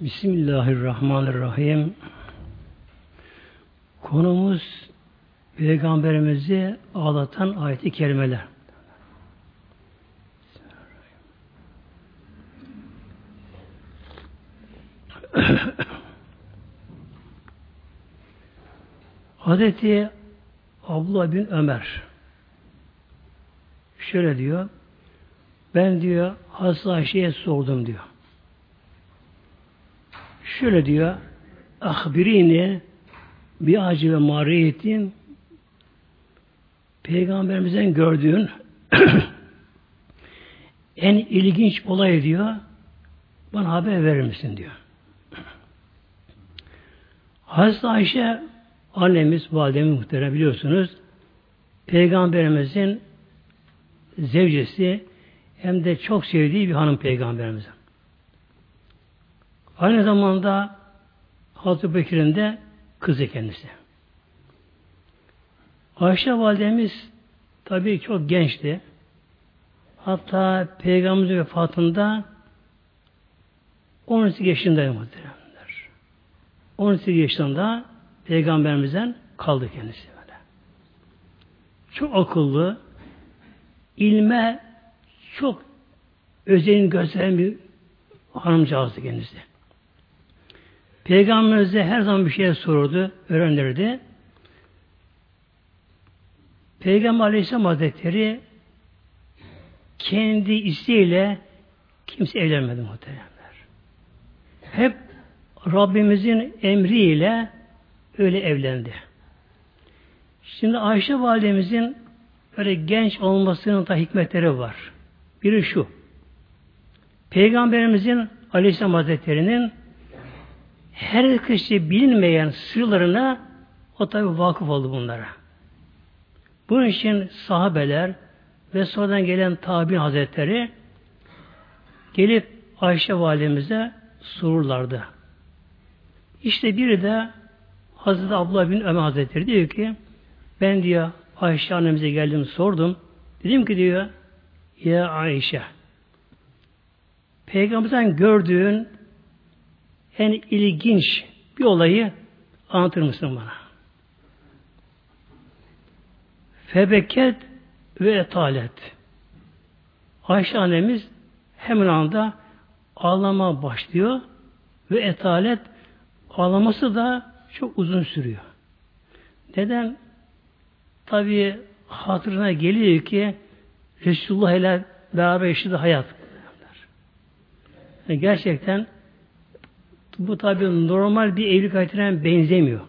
Bismillahirrahmanirrahim. Konumuz Peygamberimizi ağlatan ayet-i kerimeler. Hazreti Abdullah bin Ömer şöyle diyor ben diyor Hazreti Ayşe'ye sordum diyor. Şöyle diyor ahbirini bir acı ve mariyetin Peygamberimizden gördüğün en ilginç olay diyor bana haber verir misin diyor. Hazreti Ayşe annemiz, validemiz muhterem biliyorsunuz Peygamberimizin zevcesi hem de çok sevdiği bir hanım peygamberimiz. Aynı zamanda Hazreti Bekir'in de kızı kendisi. Ayşe validemiz tabii çok gençti. Hatta Peygamberimizin vefatında 12 yaşındaydı muhteremler. 12 yaşında Peygamberimizden kaldı kendisi böyle. Çok akıllı, ilme çok özelin gösteren bir hanımcağızdı kendisi. Peygamberimize her zaman bir şey sorurdu, öğrenirdi. Peygamber Aleyhisselam Hazretleri kendi isteğiyle kimse evlenmedi muhteremler. Hep Rabbimizin emriyle öyle evlendi. Şimdi Ayşe validemizin böyle genç olmasının da hikmetleri var. Biri şu. Peygamberimizin Aleyhisselam Hazretleri'nin her kişi bilinmeyen sırlarına o tabi vakıf oldu bunlara. Bunun için sahabeler ve sonradan gelen tabi hazretleri gelip Ayşe validemize sorurlardı. İşte biri de Hazreti Abdullah bin Ömer Hazretleri diyor ki ben diyor Ayşe annemize geldim sordum. Dedim ki diyor ya Ayşe Peygamberden gördüğün en ilginç bir olayı anlatır mısın bana? Febeket ve etalet. Ayşe annemiz hemen anda ağlama başlıyor ve etalet ağlaması da çok uzun sürüyor. Neden? Tabi hatırına geliyor ki Resulullah ile beraber yaşadığı hayat. Yani gerçekten bu tabi normal bir evlilik hayatına benzemiyor.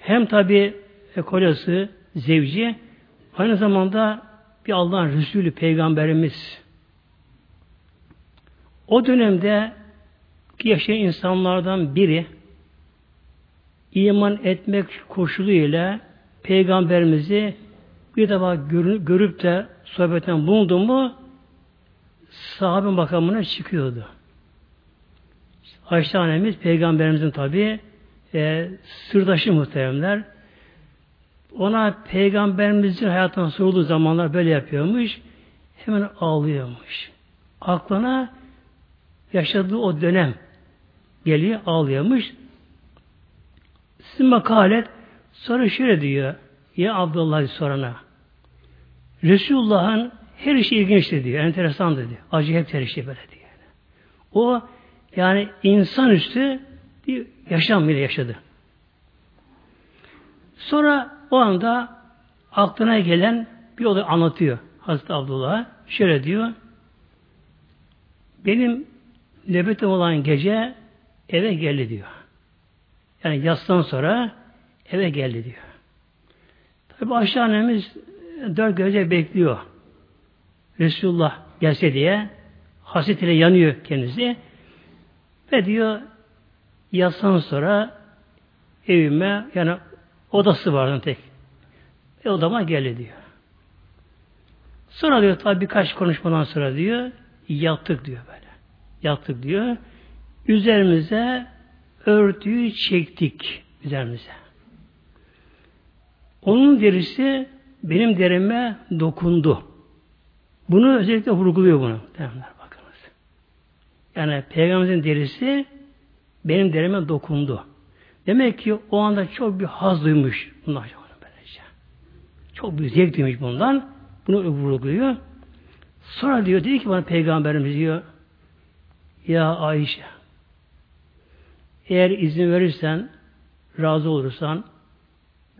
Hem tabi kocası, zevci, aynı zamanda bir Allah'ın Resulü, Peygamberimiz. O dönemde ki yaşayan insanlardan biri iman etmek koşuluyla Peygamberimizi bir defa görüp de sohbetten bulundu mu sahabe makamına çıkıyordu. Ayşe annemiz peygamberimizin tabi e, sırdaşı muhteremler. Ona peygamberimizin hayatından sorulduğu zamanlar böyle yapıyormuş. Hemen ağlıyormuş. Aklına yaşadığı o dönem geliyor ağlıyormuş. Sizin makalet sonra şöyle diyor. Ya Abdullah sorana. Resulullah'ın her işi ilginçti diyor. Enteresan diyor. Acayip her işi böyle diyor. O yani insanüstü bir yaşam bile yaşadı. Sonra o anda aklına gelen bir olay anlatıyor Hazreti Abdullah. Şöyle diyor. Benim nöbetim olan gece eve geldi diyor. Yani yastan sonra eve geldi diyor. Tabi Ayşe annemiz dört gece bekliyor. Resulullah gelse diye hasretiyle yanıyor kendisi. Ve diyor yastan sonra evime yani odası vardı tek. E odama geldi diyor. Sonra diyor tabi birkaç konuşmadan sonra diyor yattık diyor böyle. Yattık diyor. Üzerimize örtüyü çektik üzerimize. Onun derisi benim derime dokundu. Bunu özellikle vurguluyor bunu. Derler. Yani peygamberimizin derisi benim derime dokundu. Demek ki o anda çok bir haz duymuş. Bunlar böylece. Çok bir zevk duymuş bundan. Bunu vurguluyor. Sonra diyor, dedi ki bana peygamberimiz diyor, ya Ayşe, eğer izin verirsen, razı olursan,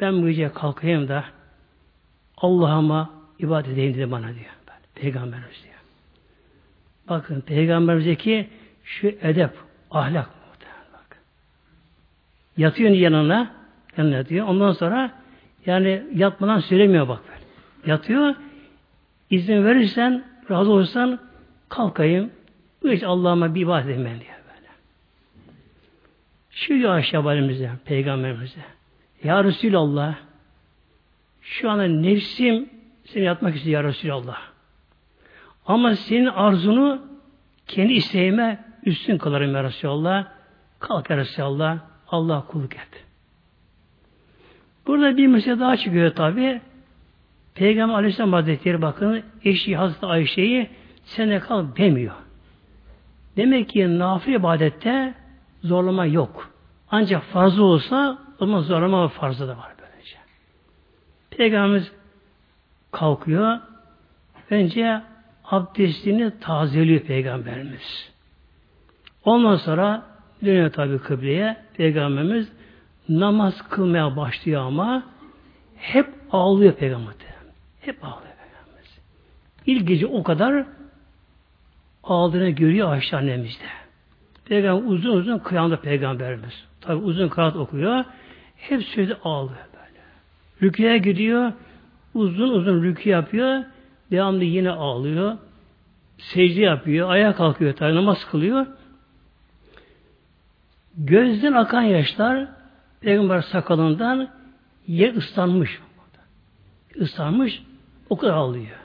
ben bu gece kalkayım da Allah'ıma ibadet edeyim dedi bana diyor. Peygamberimiz diyor. Bakın peygamberimizdeki şu edep, ahlak bak. Yatıyor yanına, yanına yatıyor. Ondan sonra yani yatmadan söylemiyor bak böyle. Yatıyor. İzin verirsen, razı olursan kalkayım. Hiç Allah'ıma bir ibadet edeyim diyor böyle. Şu diyor aşağı peygamberimize. Ya Resulallah şu anda nefsim seni yatmak istiyor ya Resulallah. Ama senin arzunu kendi isteğime üstün kılarım ya Resulallah. Kalk ya Resulallah. Allah kulluk et. Burada bir mesele daha çıkıyor tabi. Peygamber Aleyhisselam Hazretleri bakın eşi Hazreti Ayşe'yi sen de kal demiyor. Demek ki nafile ibadette zorlama yok. Ancak fazla olsa o zaman zorlama ve farzı da var böylece. Peygamberimiz kalkıyor. Önce abdestini tazeliyor Peygamberimiz. Ondan sonra dönüyor tabi kıbleye. Peygamberimiz namaz kılmaya başlıyor ama hep ağlıyor Peygamber. Hep ağlıyor Peygamberimiz. İlk gece o kadar ağladığını görüyor Ayşe annemizde. Peygamber uzun uzun kıyamda Peygamberimiz. Tabi uzun kıraat okuyor. Hep sürekli ağlıyor böyle. Rüküye gidiyor. Uzun uzun rükü yapıyor. Devamlı yine ağlıyor. Secde yapıyor. Ayağa kalkıyor. Tabi namaz kılıyor. Gözden akan yaşlar Peygamber sakalından yer ıslanmış. Islanmış. O kadar ağlıyor.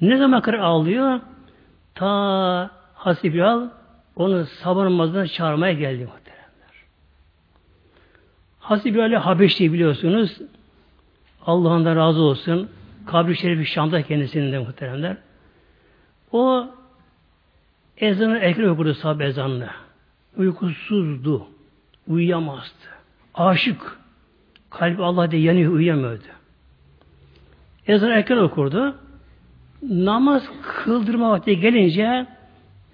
Ne zaman kadar ağlıyor? Ta Hazreti Bilal onu sabah namazına çağırmaya geldi muhteremler. Hazreti Bilal'i Habeşli biliyorsunuz. Allah'ından razı olsun. Kabri Şerifi Şam'da kendisinin muhteremler. O ezanı ekran okurdu sahabe ezanını. Uykusuzdu. Uyuyamazdı. Aşık. Kalbi Allah diye yanıyor, uyuyamıyordu. Ezan erken okurdu. Namaz kıldırma vakti gelince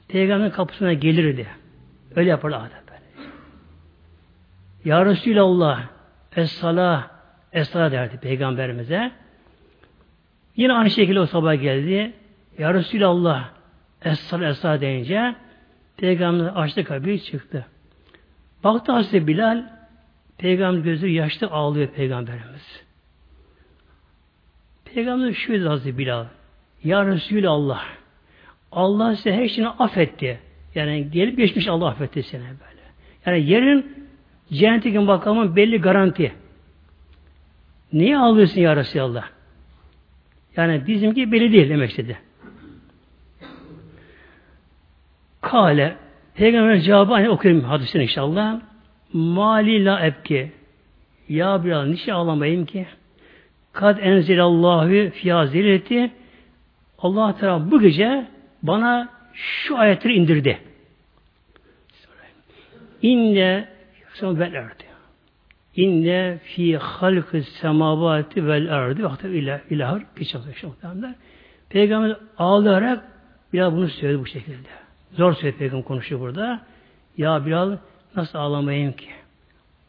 Peygamberin kapısına gelirdi. Öyle yapardı adem böyle. Ya Resulallah Es-salah Es-salah derdi Peygamberimize. Yine aynı şekilde o sabah geldi. Ya Resulallah Es-salah Es-salah deyince Peygamber açtı kapıyı çıktı. Baktı Hazreti Bilal Peygamber gözü yaşlı ağlıyor Peygamberimiz. Peygamber dedi Hazreti Bilal. Ya Resulallah Allah size her şeyini affetti. Yani gelip geçmiş Allah affetti seni böyle. Yani yerin cennetlik makamın belli garanti. Niye ağlıyorsun ya Resulallah? Yani bizimki belli değil demek istedi. Kale Peygamber cevabı hani okuyayım hadisini inşallah. Mali la ebki. Ya biraz niçin ağlamayayım ki? Kad enzilallahu fiyazileti Allah Teala bu gece bana şu ayetleri indirdi. İnne vel erdi. İnne fi halkı semavati vel erdi. Vakti ilah, ilahır. Muhtemelenler. Peygamber ağlayarak Bilal bunu söyledi bu şekilde. Zor söyledi Peygamber konuşuyor burada. Ya Bilal nasıl ağlamayayım ki?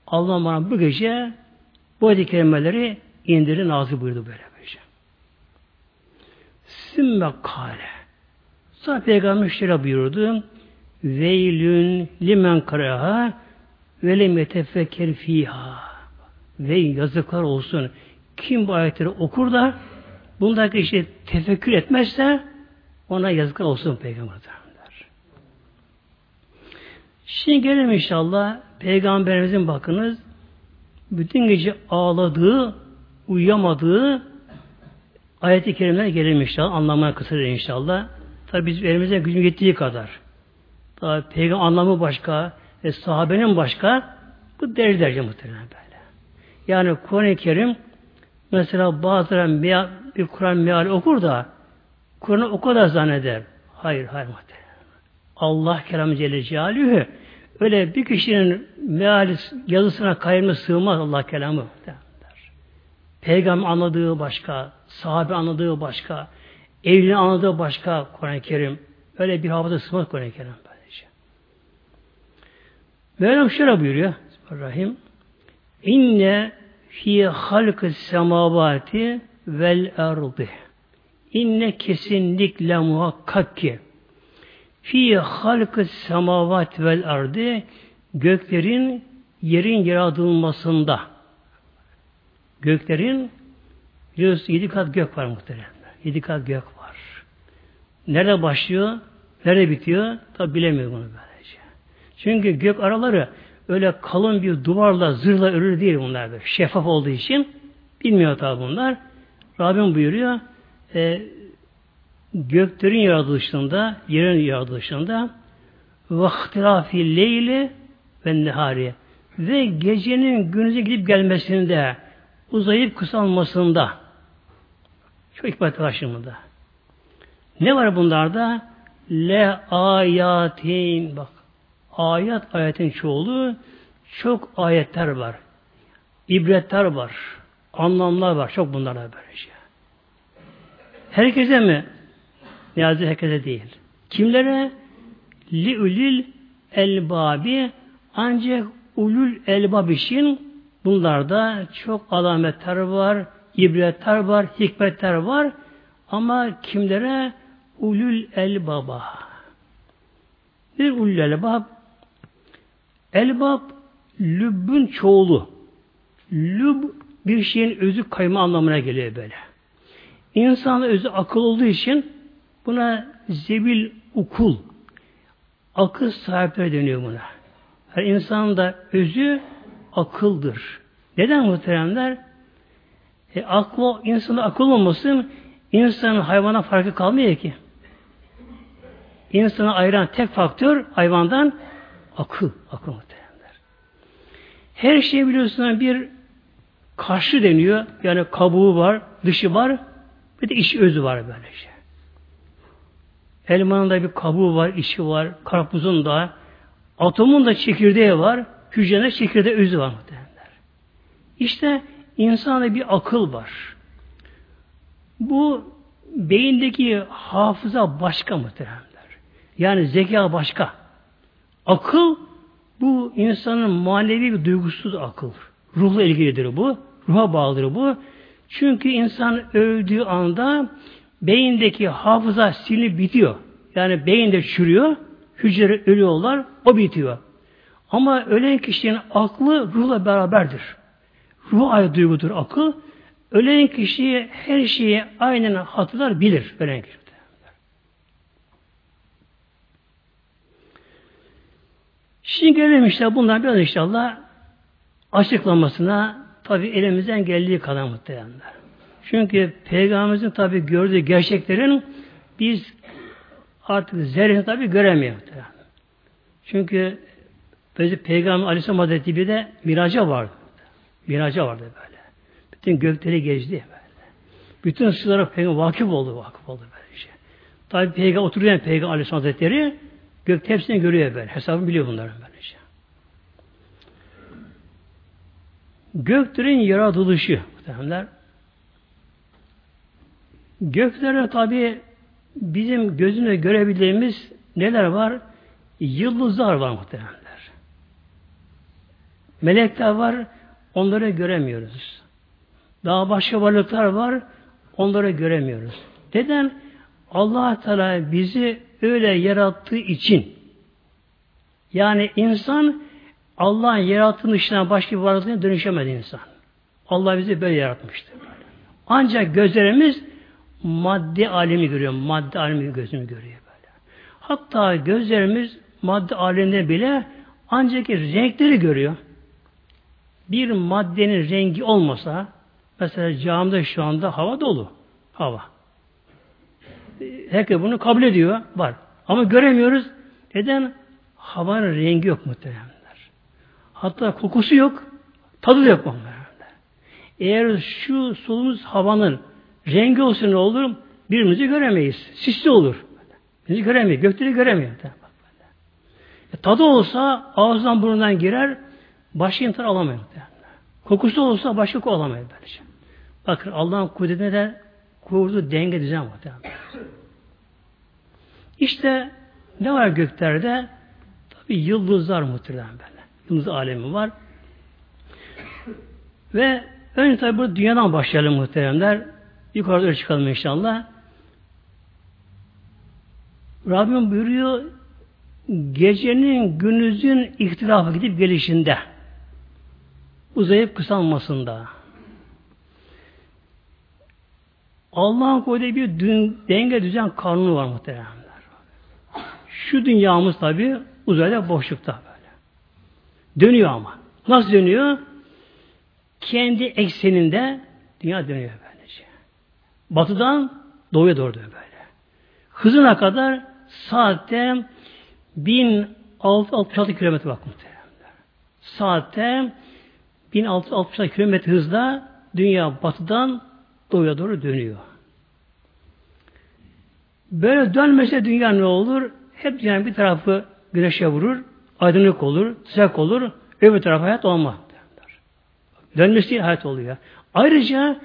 Allah bana bu gece bu ayet kelimeleri indirin nazı buyurdu böyle böylece. Sümme kale. Sonra Peygamber şöyle buyurdu. Veylün limen karaha ve lem yetefekker fiha. Ve yazıklar olsun. Kim bu ayetleri okur da bundaki işte tefekkür etmezse ona yazıklar olsun Peygamber. Şimdi gelelim inşallah Peygamberimizin bakınız bütün gece ağladığı, uyuyamadığı ayet-i kerimeler gelelim inşallah. Anlamaya kısaca inşallah. Tabi biz elimize gücüm yettiği kadar. Tabi peygamber anlamı başka, ve sahabenin başka, bu derece derece muhtemelen böyle. Yani Kur'an-ı Kerim mesela bazıları bir Kur'an meali okur da Kur'an'ı o kadar zanneder. Hayır, hayır muhtemelen. Allah kelamı Celle Celaluhu öyle bir kişinin meali yazısına kayırma sığmaz Allah kelamı. Peygamber anladığı başka, sahabe anladığı başka, evliliğin anladığı başka Kur'an-ı Kerim. Öyle bir havada sığmaz Kur'an-ı Kerim. Mevlam şöyle buyuruyor. Bismillahirrahmanirrahim. İnne fi halkı semavati vel erdi. İnne kesinlikle muhakkak ki fi halkı semavat vel ardı göklerin yerin yaratılmasında göklerin biliyorsunuz yedi kat gök var muhtemelen. Yedi kat gök var. Nerede başlıyor? Nerede bitiyor? Tabi bilemiyor bunu böylece. Çünkü gök araları öyle kalın bir duvarla, zırhla örülü değil bunlar böyle. Şeffaf olduğu için bilmiyor tabi bunlar. Rabbim buyuruyor e, göklerin yaratılışında, yerin yaratılışında vaktilafi leyli ve nehari ve gecenin günüze gidip gelmesinde uzayıp kısalmasında çok hikmet karşımında. Ne var bunlarda? Le ayatin bak. Ayet ayetin çoğulu çok ayetler var. İbretler var. Anlamlar var. Çok bunlarla böylece. Herkese mi? Ne yazdı herkese değil. Kimlere? Li ulil elbabi ancak ulul elbab için bunlarda çok alametler var, ibretler var, hikmetler var ama kimlere? Ulul elbaba. Bir ulul elbab elbab lübbün çoğulu. Lüb bir şeyin özü kayma anlamına geliyor böyle. İnsanın özü akıl olduğu için buna zebil ukul akıl sahipleri deniyor buna. Her insanın da özü akıldır. Neden muhteremler? E, aklı, insanda akıl olmasın insanın hayvana farkı kalmıyor ki. İnsanı ayıran tek faktör hayvandan akıl. Akıl muhteremler. Her şey biliyorsunuz bir karşı deniyor. Yani kabuğu var, dışı var. Bir de iş özü var böyle şey. Elmanın da bir kabuğu var, içi var, karpuzun da, atomun da çekirdeği var, hücrenin çekirdeği özü var muhtemelenler. İşte insanda bir akıl var. Bu beyindeki hafıza başka muhtemelenler. Yani zeka başka. Akıl bu insanın manevi bir duygusu da akıl. Ruhla ilgilidir bu. Ruha bağlıdır bu. Çünkü insan öldüğü anda beyindeki hafıza silinip bitiyor. Yani beyinde çürüyor, hücreleri ölüyorlar, o bitiyor. Ama ölen kişinin aklı ruhla beraberdir. Ruh ayrı duygudur akıl. Ölen kişi her şeyi aynen hatırlar, bilir. Ölen kişi. Şimdi gelelim işte bunlar biraz inşallah açıklamasına tabi elimizden geldiği kadar muhtemelenler. Çünkü Peygamberimizin tabi gördüğü gerçeklerin biz artık zerresini tabi göremiyoruz. Çünkü Böyle Peygamber Aleyhisselam Hazretleri bir de miraca vardı. Miraca vardı böyle. Bütün gökleri gezdi böyle. Bütün sırlara Peygamber vakıf oldu, vakıf oldu böyle şey. Tabi Peygamber oturuyor Peygamber Aleyhisselam Hazretleri gök hepsini görüyor böyle. Hesabını biliyor bunların böyle şey. Göklerin yaratılışı muhtemelenler Göklerde tabi bizim gözüne görebildiğimiz neler var? Yıldızlar var muhtemelenler. Melekler var, onları göremiyoruz. Daha başka varlıklar var, onları göremiyoruz. Neden? allah Teala bizi öyle yarattığı için yani insan Allah'ın yarattığı dışına başka bir varlığına dönüşemedi insan. Allah bizi böyle yaratmıştır. Ancak gözlerimiz madde alemi görüyor. Madde alemi gözümü görüyor böyle. Hatta gözlerimiz madde aleminde bile ancak renkleri görüyor. Bir maddenin rengi olmasa mesela camide şu anda hava dolu. Hava. Herkes bunu kabul ediyor. Var. Ama göremiyoruz. Neden? Havanın rengi yok muhtemelenler. Hatta kokusu yok. Tadı da yok muhtemelenler. Eğer şu solumuz havanın rengi olsa ne olur? Birbirimizi göremeyiz. Sisli olur. Bizi göremeyiz. Gökleri göremiyor. E, tadı olsa ağızdan burnundan girer, başka imtihan alamıyor. Kokusu olsa başka koku alamıyor böylece. Bakın Allah'ın kudretine de kurdu denge düzen var. İşte ne var göklerde? Tabi yıldızlar muhtemelen böyle. Yıldız alemi var. Ve önce tabi bu dünyadan başlayalım muhteremler. Yukarıda öyle çıkalım inşallah. Rabbim buyuruyor gecenin gündüzün ihtilafı gidip gelişinde uzayıp kısalmasında Allah'ın koyduğu bir dün, denge düzen kanunu var muhteremler. Şu dünyamız tabi uzayda boşlukta böyle. Dönüyor ama. Nasıl dönüyor? Kendi ekseninde dünya dönüyor böylece. Batıdan doğuya doğru dönüyor böyle. Hızına kadar saatte 1666 kilometre bak muhteremler. Saatte 1666 kilometre hızla dünya batıdan doğuya doğru dönüyor. Böyle dönmese dünya ne olur? Hep yani bir tarafı güneşe vurur, aydınlık olur, sıcak olur, öbür tarafı hayat olmaz. Dönmesi değil hayat oluyor. Ayrıca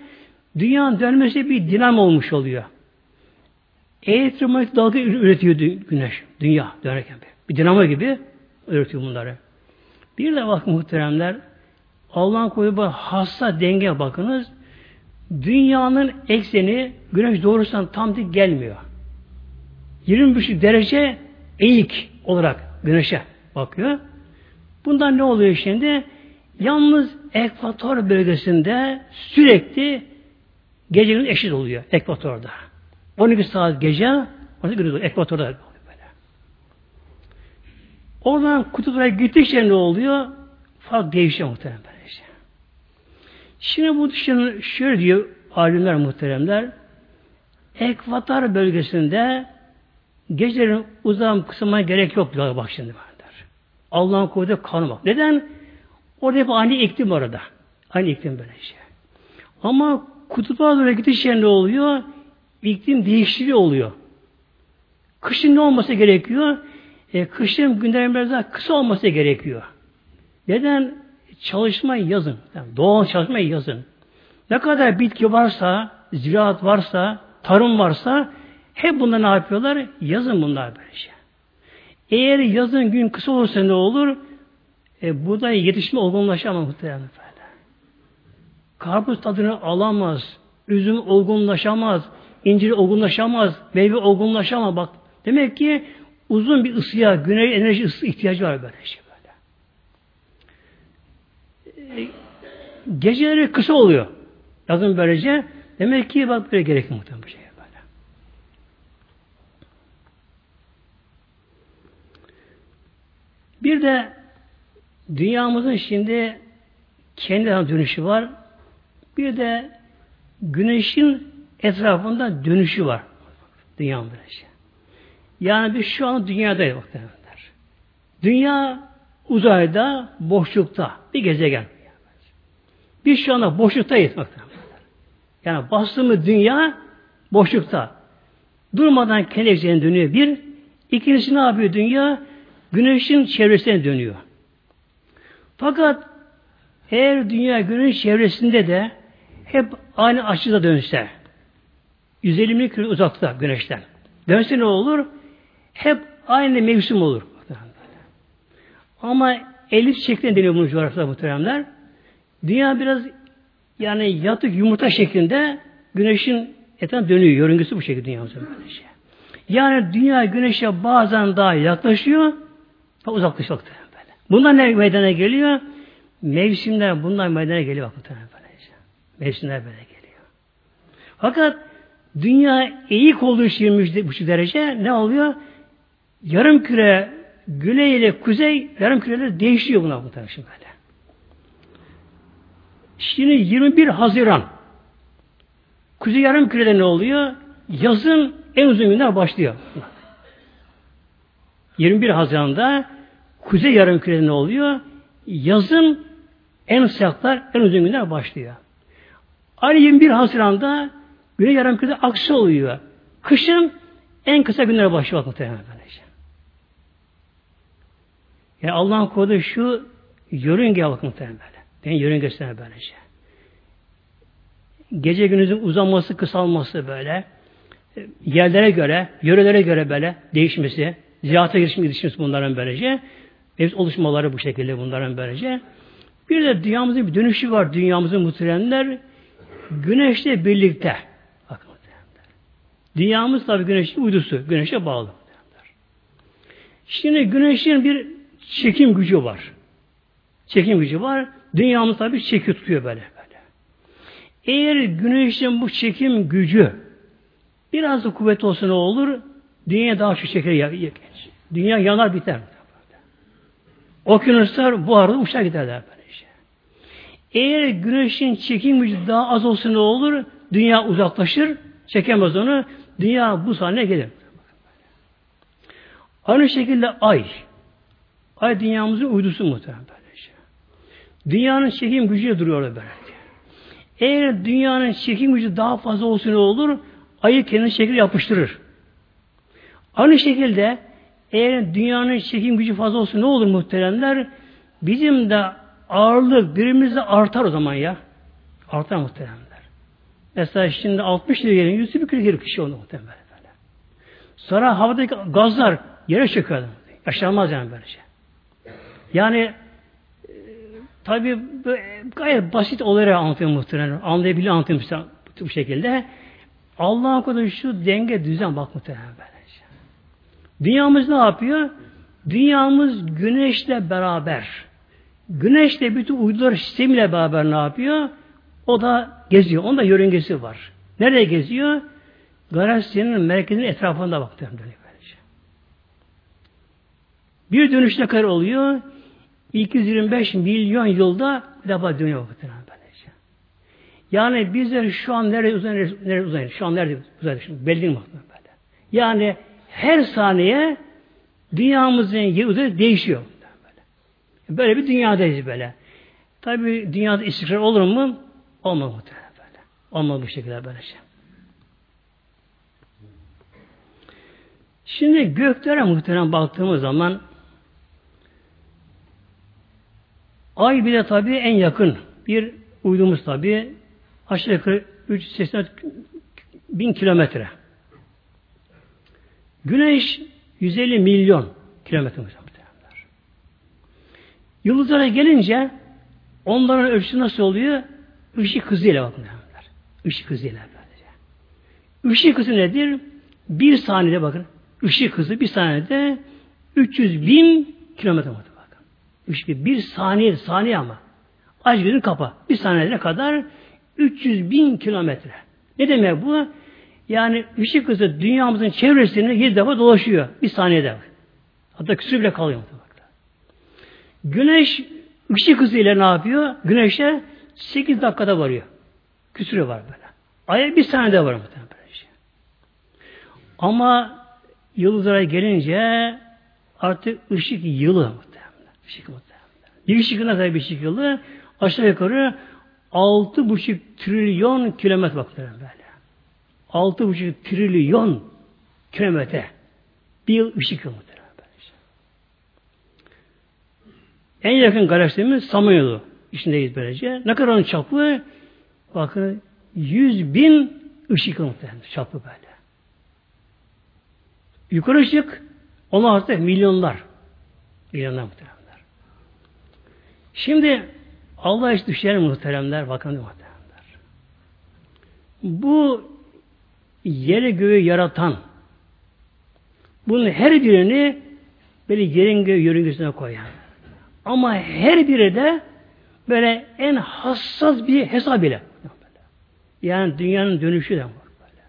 dünyanın dönmesi bir dinam olmuş oluyor. Elektromanyetik dalga üretiyor güneş, dünya dönerken. Bir dinamo gibi üretiyor bunları. Bir de bak muhteremler, Allah'ın koyduğu hasta denge bakınız. Dünyanın ekseni güneş doğrusan tam dik gelmiyor. 25 derece eğik olarak güneşe bakıyor. Bundan ne oluyor şimdi? Yalnız ekvator bölgesinde sürekli gecenin eşit oluyor ekvatorda. 12 saat gece 12 gündüz ekvatorda böyle. Oradan kutuplara gittikçe ne oluyor? Fark değişiyor muhtemelen böylece. Şimdi bu düşünün şöyle diyor alimler muhteremler ekvator bölgesinde gecelerin uzam kısmına gerek yok diyorlar bak şimdi vardır. Allah'ın koyduğu bak. Neden? Orada hep aynı iklim orada. Aynı iklim böyle şey. Ama kutuplara doğru gidişe ne oluyor? İklim değişikliği oluyor. Kışın ne olması gerekiyor? E, kışın günlerin biraz daha kısa olması gerekiyor. Neden? Çalışmayı yazın. Yani doğal çalışmayı yazın. Ne kadar bitki varsa, ziraat varsa, tarım varsa hep bunlar ne yapıyorlar? Yazın bunlar böyle şey. Eğer yazın gün kısa olursa ne olur? E, buğday yetişme olgunlaşamaz muhtemelen böyle. Karpuz tadını alamaz. Üzüm olgunlaşamaz. incir olgunlaşamaz. Meyve olgunlaşamaz. Bak demek ki uzun bir ısıya, güney enerji ısı ihtiyacı var böyle şey böyle. E, geceleri kısa oluyor. Yazın böylece. Demek ki bak böyle gerek muhtemelen bir şey böyle. Bir de dünyamızın şimdi kendi dönüşü var. Bir de güneşin etrafında dönüşü var. Dünyanın dönüşü. Yani biz şu an dünyadayız muhtemelenler. Dünya uzayda, boşlukta bir gezegen. Biz şu anda boşluktayız muhtemelenler. Yani bastığımız dünya boşlukta. Durmadan kendi dönüyor bir. İkincisi ne yapıyor dünya? Güneşin çevresine dönüyor. Fakat eğer dünya güneş çevresinde de hep aynı açıda dönse 150 km uzakta güneşten. Dönse ne olur? Hep aynı mevsim olur. Ama elif şeklinde deniyor bunu coğrafyada muhteremler. Dünya biraz yani yatık yumurta şeklinde güneşin etrafına dönüyor. Yörüngüsü bu şekilde dünyamızın böylece. Yani dünya güneşe bazen daha yaklaşıyor, uzaklaşıyor. Böyle. Bundan ne meydana geliyor? Mevsimler bundan meydana geliyor. Böylece. Mevsimler böyle geliyor. Fakat dünya eğik olduğu 23,5 derece ne oluyor? Yarım küre güney ile kuzey yarım küreler değişiyor buna bu tarafı böyle. Şimdi 21 Haziran Kuzey yarım kürede ne oluyor? Yazın en uzun günler başlıyor. 21 Haziran'da Kuzey yarım kürede ne oluyor? Yazın en sıcaklar, en uzun günler başlıyor. Aynı 21 Haziran'da Güney yarım kürede aksi oluyor. Kışın en kısa günler başlıyor muhtemelen böylece. Yani Allah'ın kodu şu yörüngeye bakın muhtemelen böyle. Yani yörüngesine böylece. Gece gündüzün uzanması, kısalması böyle. Yerlere göre, yörelere göre böyle değişmesi, ziyarete girişim girişmesi bunların böylece. Hepsi oluşmaları bu şekilde bunların böylece. Bir de dünyamızın bir dönüşü var. Dünyamızın muhteremler güneşle birlikte. Bakın. Dünyamız tabi güneşin uydusu. Güneşe bağlı. Şimdi güneşin bir çekim gücü var. Çekim gücü var. Dünyamız tabi çekiyor tutuyor böyle böyle. Eğer güneşin bu çekim gücü biraz da kuvvet olsa ne olur? Dünya daha çok çeker. Dünya yanar biter. Okyanuslar bu arada uçar giderler böylece. Eğer güneşin çekim gücü daha az olsa ne olur? Dünya uzaklaşır, çekemez onu. Dünya bu haline gelir. Aynı şekilde ay. Ay dünyamızın uydusu muhtemelen böylece. Dünyanın çekim gücüyle duruyor böylece. Eğer dünyanın çekim gücü daha fazla olsa ne olur? Ayı kendine şekil yapıştırır. Aynı şekilde eğer dünyanın çekim gücü fazla olsun ne olur muhteremler? Bizim de ağırlık birimizde artar o zaman ya. Artar muhteremler. Mesela şimdi 60 lira yerin 100 bir kilo kişi oldu muhtemelen böyle. Sonra havadaki gazlar yere çöküyor. Yaşlanmaz yani böylece. Yani e, tabi gayet basit olarak anlatıyor muhtemelen. Anlayabiliyor anlatıyor bu şekilde. Allah'ın kodu şu denge düzen bak muhtemelen. Dünyamız ne yapıyor? Dünyamız güneşle beraber. Güneşle bütün uydular sistemiyle beraber ne yapıyor? O da geziyor. Onda yörüngesi var. Nereye geziyor? Galaksinin merkezinin etrafında baktığım böylece. Bir dönüş ne kadar oluyor? 225 milyon yılda bir defa dönüyor muhtemelen böylece. Yani bizler şu an nerede uzayın, nerede uzayın? Şu an nerede uzayın? Belli mi böyle? Yani her saniye dünyamızın yeri değişiyor. Böyle. böyle bir dünyadayız böyle. Tabi dünyada istikrar olur mu? Olmaz muhtemelen böyle. Olmaz bu şekilde böyle şey. Şimdi göklere muhtemelen baktığımız zaman Ay bile tabi en yakın bir uydumuz tabi aşağı yukarı 380 bin kilometre. Güneş 150 milyon kilometre muhtemelen. Yıldızlara gelince onların ölçüsü nasıl oluyor? Işık hızıyla bakın. Işık hızıyla böylece. Işık hızı nedir? Bir saniyede bakın. Işık hızı bir saniyede 300 bin kilometre bakın. Işık bir saniye, saniye ama. Aç gözünü kapa. Bir saniyede kadar 300 bin kilometre. Ne demek bu? Yani ışık hızı dünyamızın çevresini yedi defa dolaşıyor. Bir saniyede. Hatta küsür bile kalıyor. Güneş ışık hızıyla ne yapıyor? Güneşe 8 dakikada varıyor. Küsürü var böyle. Ay'a bir saniyede var muhtemelen şey. Ama yıldızlara gelince artık ışık yılı muhtemelen. Işık muhtemelen. Bir ışık ne kadar bir ışık yılı? Aşağı yukarı altı buçuk trilyon kilometre bakıyor böyle altı buçuk trilyon kilometre bir yıl ışık yılı En yakın galaksimiz Samanyolu içindeyiz böylece. Ne kadar çapı? Bakın yüz bin ışık yılı çapı böyle. Yukarı ışık ona artık milyonlar. Milyonlar muhteremler. Şimdi Allah iş düşer muhteremler, bakın muhteremler. Bu yeri göğü yaratan bunun her birini böyle yerin göğü yörüngesine koyan. Ama her biri de böyle en hassas bir hesap ile. Yani dünyanın dönüşü de var. Böyle.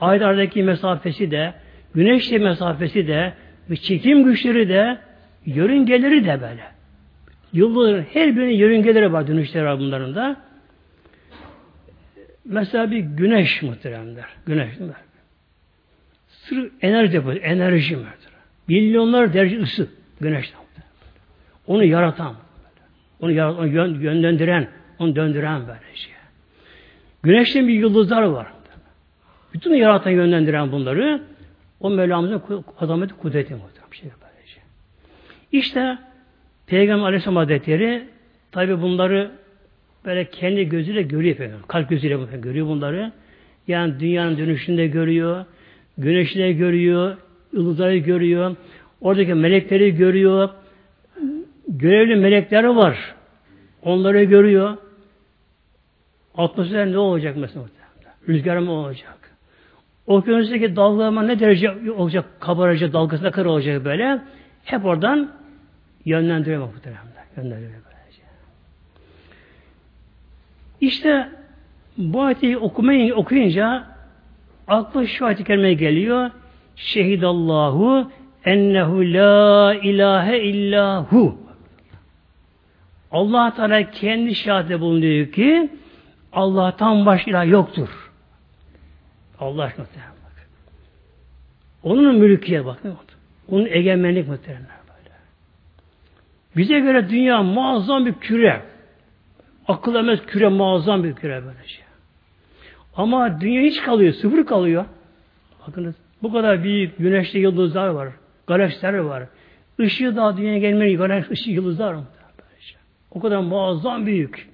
Aylardaki mesafesi de, güneşle mesafesi de, ve çekim güçleri de, yörüngeleri de böyle. Yıldızların her birinin yörüngeleri var, dönüşleri var bunların da. Mesela bir güneş muhteremler. Güneş mi? Sırf enerji deposu, enerji mi? Milyonlar derece ısı güneşten. Onu yaratan, onu yaratan, onu yön, yönlendiren, onu döndüren böyle şey. Güneşten bir yıldızlar var. Bütün yaratan, yönlendiren bunları o Mevlamızın azameti kudreti bir şey böyle şey. İşte Peygamber Aleyhisselam Hazretleri tabi bunları böyle kendi gözüyle görüyor Peygamber. Kalp gözüyle görüyor bunları. Yani dünyanın dönüşünde görüyor. Güneşi görüyor. Yıldızları görüyor. Oradaki melekleri görüyor. Görevli melekleri var. Onları görüyor. Atmosfer ne olacak mesela? Rüzgar mı olacak? Okyanustaki dalgalama ne derece olacak? Kabaracak, dalgası ne kadar olacak böyle? Hep oradan yönlendiriyor muhtemelen. Yönlendiriyor böylece. İşte bu ayeti okumayı, okuyunca aklı şu ayet-i kerime geliyor. Şehidallahu ennehu la ilahe illahu. Allah Teala kendi şahide bulunuyor ki Allah'tan başka ilah yoktur. Allah aşkına bak. Onun mülkiye bak. Onun egemenlik muhtemelen böyle. Bize göre dünya muazzam bir küre. Akıl emez küre muazzam bir küre böyle şey. Ama dünya hiç kalıyor, sıfır kalıyor. Bakınız bu kadar büyük güneşli yıldızlar var, galaksiler var. Işığı daha dünyaya gelmeyen galaksi ışığı yıldızlar var. O kadar muazzam büyük.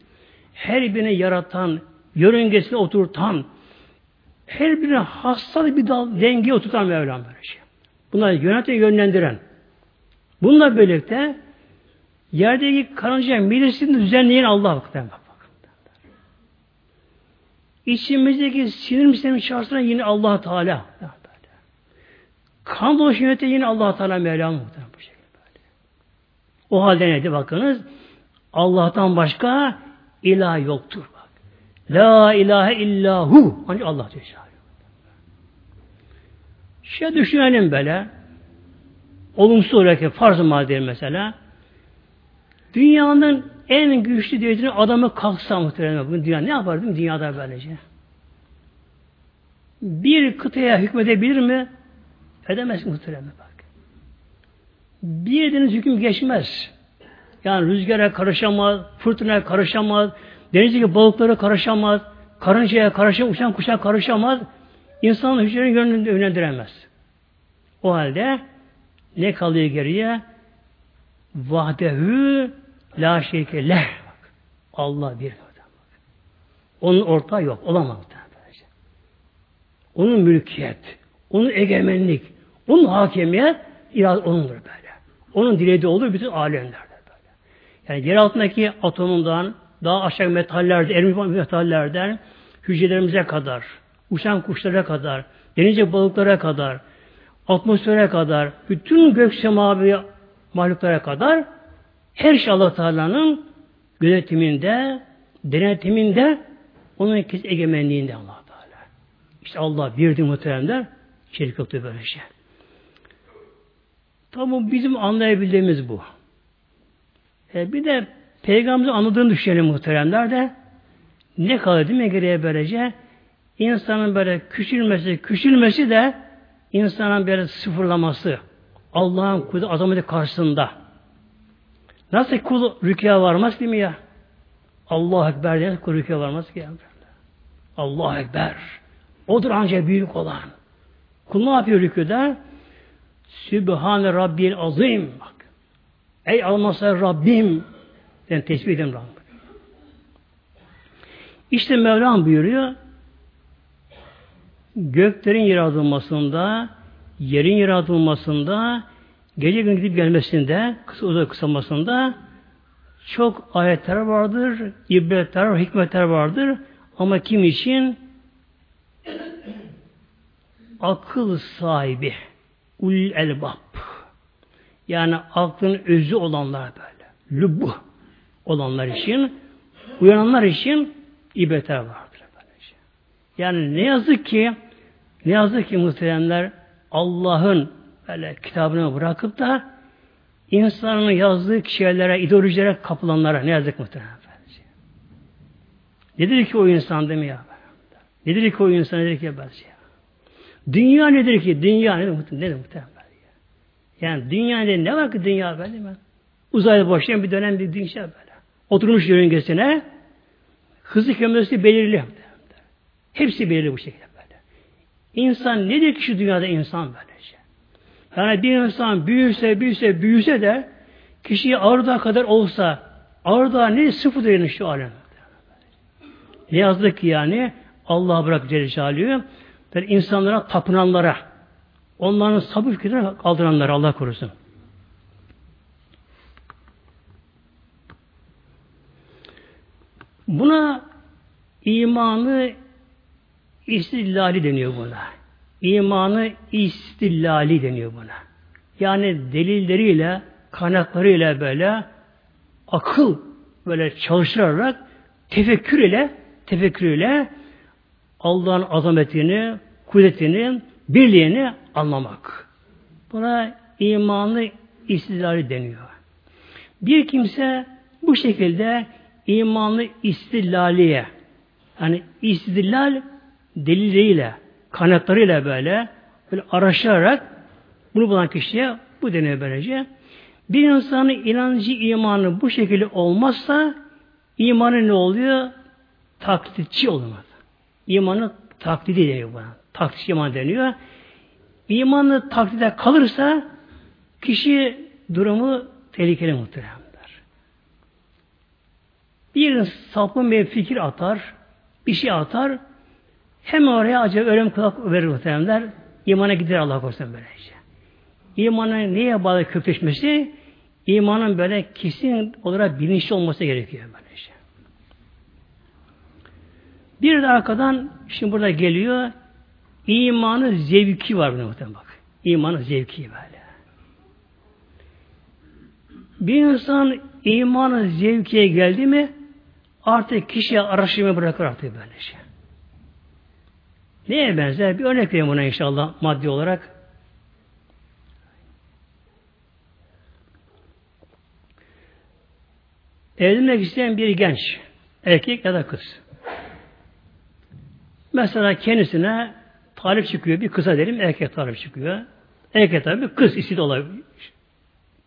Her birini yaratan, yörüngesine oturtan, her birine hastalı bir dal, dengeye oturtan Mevlam böyle şey. Bunları yöneten, yönlendiren. Bununla birlikte yerdeki karınca midesini düzenleyen Allah bakın. İçimizdeki sinir sistemi çağırsına yine allah Teala. Kan yöneten yine allah Teala Mevlam bu şekilde. O halde neydi bakınız? Allah'tan başka ilah yoktur bak. La ilahe illahu. Ancak Allah diyor. Şey düşünelim böyle. Olumsuz olarak farz-ı mesela. Dünyanın en güçlü devletinin adamı kalksa muhtemelen bugün dünya ne yapar değil mi? Dünyada böylece. Bir kıtaya hükmedebilir mi? Edemez muhtemelen bak. Bir deniz hüküm geçmez. Yani rüzgara karışamaz, fırtınaya karışamaz, denizdeki balıklara karışamaz, karıncaya karışamaz, uçan kuşa karışamaz, insanın hücrelerini yönlendiremez. O halde ne kalıyor geriye? Vahdehu la şerike leh. Allah bir. Onun ortağı yok. Olamaz. Onun mülkiyet, onun egemenlik, onun hakimiyet irade onundur böyle. Onun dilediği olur bütün alemlerde böyle. Yani yer altındaki atomundan, daha aşağı metallerde, erimiş metallerden hücrelerimize kadar, uçan kuşlara kadar, denizce balıklara kadar, atmosfere kadar, bütün gök semavi mahluklara kadar her şey Allah Teala'nın yönetiminde, denetiminde, onun ikisi egemenliğinde Allah Teala. İşte Allah birdi muhteremler, şirk yoktu böyle şey. Tabi bizim anlayabildiğimiz bu. E bir de Peygamberimizin anladığını düşünelim muhteremler de ne kalır değil mi geriye böylece? İnsanın böyle küçülmesi, küçülmesi de insanın böyle sıfırlaması. Allah'ın kudret azameti karşısında. Nasıl kul rükya varmaz değil mi ya? Allah Ekber diye kul rükya varmaz ki. Allah Ekber. Odur ancak büyük olan. Kul ne yapıyor rüküde? Sübhane Rabbil Azim. Bak. Ey almasa Rabbim. Ben tesbih edeyim Rabbim. İşte Mevlam buyuruyor. Göklerin yaratılmasında, yerin yaratılmasında, gece gün gidip gelmesinde, kısa uzak kısalmasında çok ayetler vardır, ibretler, hikmetler vardır. Ama kim için? Akıl sahibi, ul elbab. Yani aklın özü olanlar böyle. Lübbu olanlar için, uyananlar için ibretler vardır. Yani ne yazık ki ne yazık ki muhteremler Allah'ın böyle kitabını bırakıp da insanın yazdığı şeylere, ideolojilere kapılanlara ne yazık muhterem Nedir ki o insan değil mi ya? Nedir ki o insan nedir ki ya? Dünya nedir ki? Dünya nedir muhterem? Nedir muhterem? Yani dünya nedir? Ne var ki dünya böyle mi? Uzayda boşlayan bir dönem bir dünya böyle. Oturmuş yörüngesine hızlı kömürlüsü belirli. Hepsi belirli bu şekilde. İnsan nedir ki şu dünyada insan böylece? Yani bir insan büyüse, büyüse, büyüse de Kişi Ağrıdağ kadar olsa Ağrıdağ ne sıfır değerini şu alem. Ne yazdık ki yani Allah bırak Celle Celaluhu insanlara tapınanlara onların sabır fikirlerine kaldıranlara Allah korusun. Buna imanı istillali deniyor buna. İmanı istillali deniyor buna. Yani delilleriyle, kaynaklarıyla böyle akıl böyle çalıştırarak tefekkür ile tefekkür ile Allah'ın azametini, kudretini, birliğini anlamak. Buna imanı istidlali deniyor. Bir kimse bu şekilde imanı istillaliye yani istidlal delilleriyle, kaynaklarıyla böyle böyle araştırarak bunu bulan kişiye bu deniyor böylece. Bir insanın inancı, imanı bu şekilde olmazsa imanı ne oluyor? Taklitçi olmaz. İmanı taklidi deniyor buna. Taklitçi iman deniyor. İmanı taklide kalırsa kişi durumu tehlikeli muhteremler. Bir sapın bir fikir atar, bir şey atar, hemen oraya acaba ölüm kulak verir muhteremler. İmana gider Allah korusun böylece. İmanın neye bağlı kökleşmesi? İmanın böyle kesin olarak bilinçli olması gerekiyor böylece. Bir de arkadan şimdi burada geliyor imanı zevki var buna muhtemelen bak. İmanı zevki böyle. Bir insan imanı zevkiye geldi mi artık kişiye araştırmayı bırakır artık böyle şey. Neye benzer? Bir örnek vereyim buna inşallah maddi olarak. Evlenmek isteyen bir genç, erkek ya da kız. Mesela kendisine talip çıkıyor. Bir kıza derim erkek talip çıkıyor. Erkek tabi kız isi de olabilir.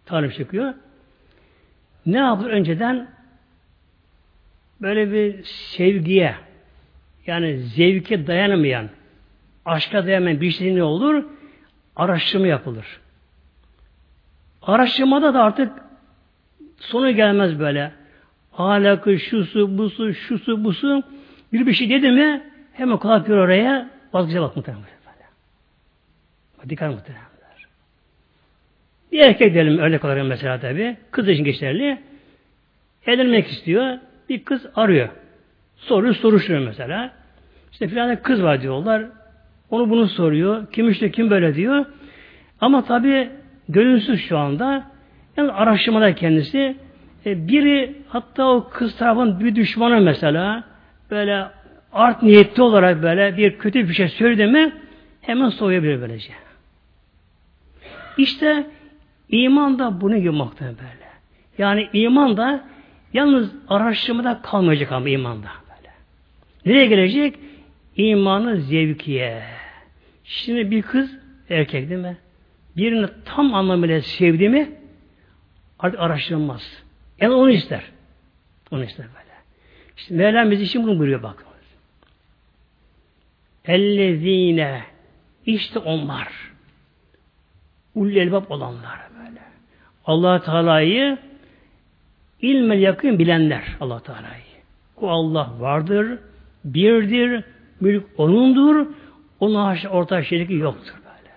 Talip çıkıyor. Ne yapılır önceden? Böyle bir sevgiye yani zevke dayanamayan aşka dayanamayan bir şey ne olur? Araştırma yapılır. Araştırmada da artık sonu gelmez böyle. Ahlakı, şusu, busu, şusu, busu bir bir şey dedi mi hemen kalkıyor oraya vazgeçe muhtemelen. Dikkat muhtemelen. Bir erkek diyelim örnek olarak mesela tabi. Kız için geçerli. Evlenmek istiyor. Bir kız arıyor. Soruyor, soruşturuyor mesela. İşte filan kız var diyorlar. Onu bunu soruyor. Kim işte kim böyle diyor. Ama tabi gönülsüz şu anda. Yani araştırmada kendisi. E, biri hatta o kız tarafın bir düşmanı mesela böyle art niyetli olarak böyle bir kötü bir şey söyledi mi hemen soğuyabilir böylece. İşte iman da bunu yapmakta böyle. Yani iman da yalnız araştırmada kalmayacak ama imanda. Nereye gelecek? İmanı zevkiye. Şimdi bir kız erkek değil mi? Birini tam anlamıyla sevdi mi artık araştırılmaz. Yani onu ister. Onu ister böyle. İşte Mevlam bizi için bunu buyuruyor bak. Ellezine işte onlar ulul elbab olanlar böyle. Allah Teala'yı ilmel yakın bilenler Allah Teala'yı. O Allah vardır, birdir, mülk onundur. Onun ortak şeriki yoktur böyle.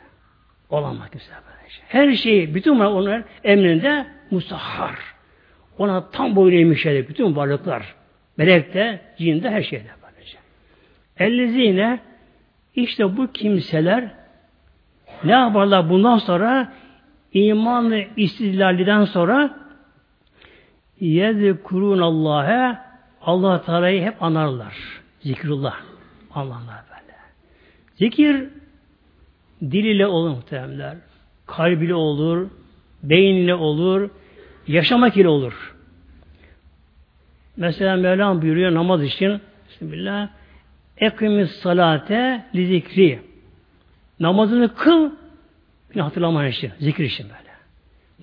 Olamaz kimse böyle şey. Her şey, bütün bunlar onun emrinde musahhar. Ona tam boyun eğmiş şeyler, bütün varlıklar. Melek de, cin de, her şeyde böylece. Ellezine işte bu kimseler ne yaparlar bundan sonra imanı istidlaliden sonra yezkurun Allah'a Allah Teala'yı hep anarlar. Zikrullah. Anlarlar böyle. Zikir dil ile olur muhteremler. Kalb ile olur, beyin ile olur, yaşamak ile olur. Mesela Mevlam buyuruyor namaz için Bismillah Ekimiz salate li zikri. Namazını kıl beni hatırlaman için. Zikir için böyle.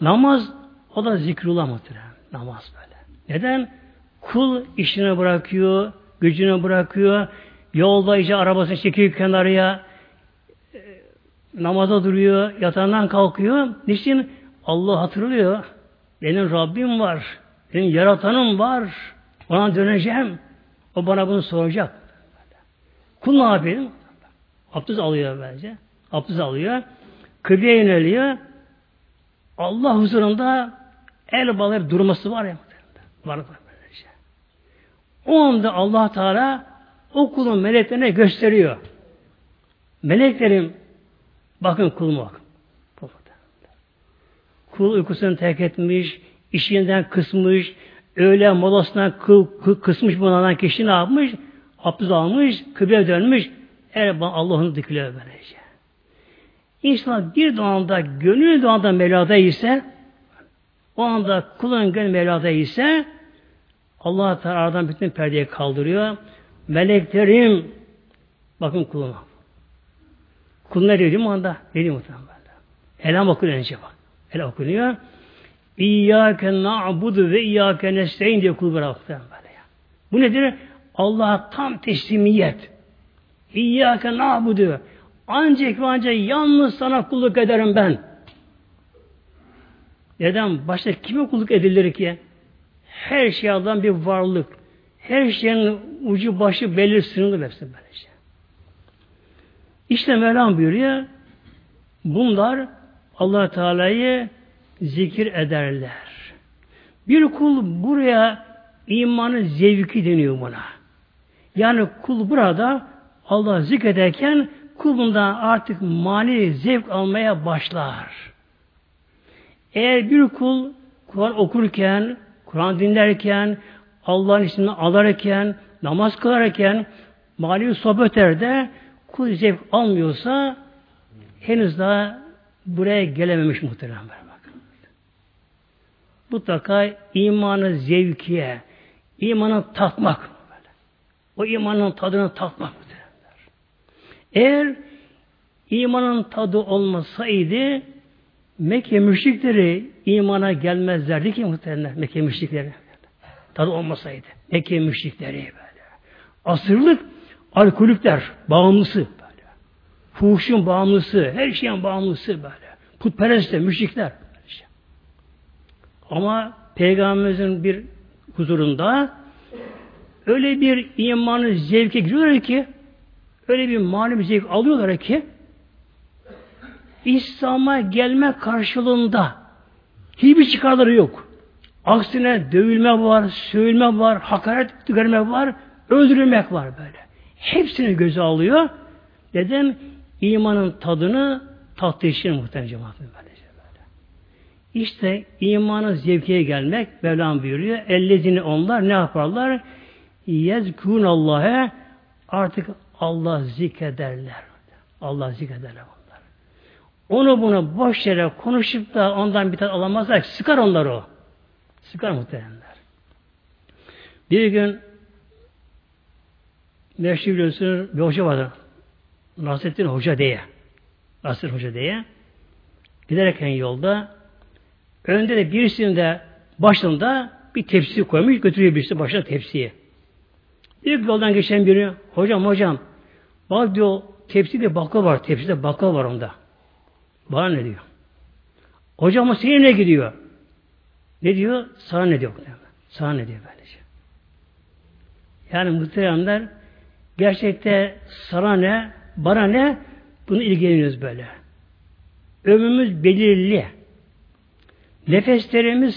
Namaz o da zikrullah muhtemelen. Namaz böyle. Neden? Kul işini bırakıyor, gücünü bırakıyor, yolda iyice arabasını çekiyor kenarıya, namaza duruyor, yatağından kalkıyor. Niçin? Allah hatırlıyor. Benim Rabbim var. Benim yaratanım var. Ona döneceğim. O bana bunu soracak. Kul ne yapayım? Abdest alıyor bence. Abdest alıyor. Kıbleye yöneliyor. Allah huzurunda el bağlayıp durması var ya. Var var. O anda Allah Teala o kulun meleklerine gösteriyor. Meleklerim bakın kuluma bakın. Kul uykusunu terk etmiş, işinden kısmış, öğle molasından kıl, kıl, kısmış bulunan kişi ne yapmış? Abdest almış, kıble dönmüş, er Allah'ın dikiliyor böylece. İnşallah bir doğanda, gönül doğanda Mevla'da ise o anda kulun gönül Mevla'da ise Allah Teala aradan bütün perdeyi kaldırıyor. Meleklerim bakın kuluma. Kul ne diyor değil mi anda? Ne diyor muhtemelen? Elam okunuyor önce bak. Elam okunuyor. İyyâke na'budu ve iyyâke nesteyn diye kul bıraktı. Bu nedir? Allah'a tam teslimiyet. İyyâke na'budu. Ancak ve ancak yalnız sana kulluk ederim ben. Neden? Başta kime kulluk edilir ki? Her şey Allah'ın bir varlık. Her şeyin ucu başı belli sınırlı hepsi böylece. İşte Mevlam buyuruyor bunlar allah Teala'yı zikir ederler. Bir kul buraya imanı zevki deniyor buna. Yani kul burada Allah zikrederken kul bundan artık mani zevk almaya başlar. Eğer bir kul Kur'an okurken, Kur'an dinlerken, Allah'ın ismini alarken, namaz kılarken, manevi sohbet eder kul zevk almıyorsa henüz daha buraya gelememiş muhtemelen. Bakın. Mutlaka imanı zevkiye, imanı tatmak. O imanın tadını tatmak. Eğer imanın tadı olmasaydı Mekke müşrikleri imana gelmezlerdi ki muhtemelen Mekke müşrikleri. Tadı olmasaydı. Mekke müşrikleri böyle. Asırlık alkolikler, bağımlısı böyle. Fuhuşun bağımlısı, her şeyin bağımlısı böyle. Putperestler, müşrikler. Böyle. Ama Peygamberimizin bir huzurunda öyle bir imanı zevke giriyorlar ki öyle bir manevi zevk alıyorlar ki İslam'a gelme karşılığında hiçbir çıkarları yok. Aksine dövülme var, sövülme var, hakaret görme var, öldürülmek var böyle. Hepsini göze alıyor. Neden? İmanın tadını tatlı için muhtemelen cemaatim böylece böyle. İşte imanın zevkiye gelmek Mevlam buyuruyor. Ellezini onlar ne yaparlar? Yezkûn Allah'a artık Allah zikrederler. Allah zikrederler. Onu bunu boş yere konuşup da ondan bir tat alamazlar. Sıkar onları o. Sıkar muhtemelenler. Bir gün meşhur biliyorsunuz bir hoca vardır. Nasrettin Hoca diye. Nasrettin Hoca diye. Giderken yolda önde de birisinin de başında bir tepsi koymuş götürüyor birisi başına tepsiyi. İlk yoldan geçen biri hocam hocam bak diyor tepside bakla var. Tepside bakla var onda. Bana ne diyor? Hocam o senin ne gidiyor? Ne diyor? Sana ne diyor? Sana ne diyor böylece? Yani muhteremler gerçekte sana ne, bana ne bunu ilgileniyoruz böyle. Ömrümüz belirli. Nefeslerimiz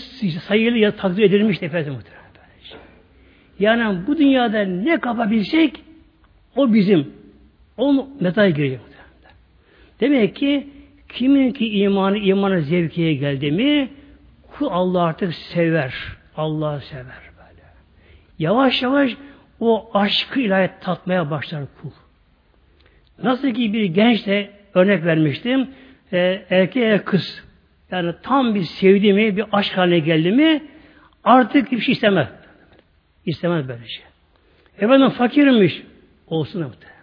sayılı ya takdir edilmiş nefes muhtemelen. Yani bu dünyada ne kapabilsek o bizim. O metaya girecek. Demek ki kimin ki imanı imanı zevkiye geldi mi Allah artık sever. Allah sever böyle. Yavaş yavaş o aşkı ilahi tatmaya başlar kul. Nasıl ki bir genç de örnek vermiştim. E, erkeğe kız. Yani tam bir sevdi mi, bir aşk haline geldi mi artık bir şey istemez. İstemez böyle şey. Efendim fakirmiş. Olsun muhtemelen.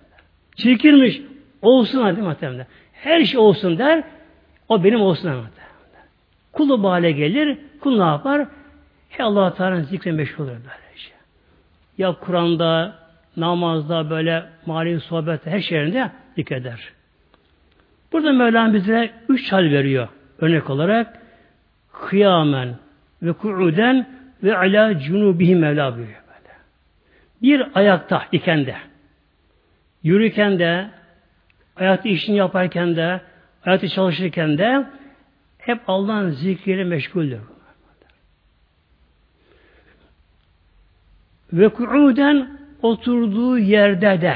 Çirkinmiş. Olsun hadi muhtemelen. Her şey olsun der. O benim olsun muhtemelen. Kulu hale gelir. Kul ne yapar? He Allah Teala'nın zikre meşgul olur böyle şey. Ya Kur'an'da, namazda, böyle manevi sohbet her şeyinde zikreder. Burada Mevlam bize üç hal veriyor. Örnek olarak kıyamen, ve ku'uden ve ala cunubihi Mevla buyuruyor böyle. Bir ayakta iken de, yürürken de, ayakta işini yaparken de, ayakta çalışırken de hep Allah'ın zikriyle meşguldür. Ve ku'uden oturduğu yerde de,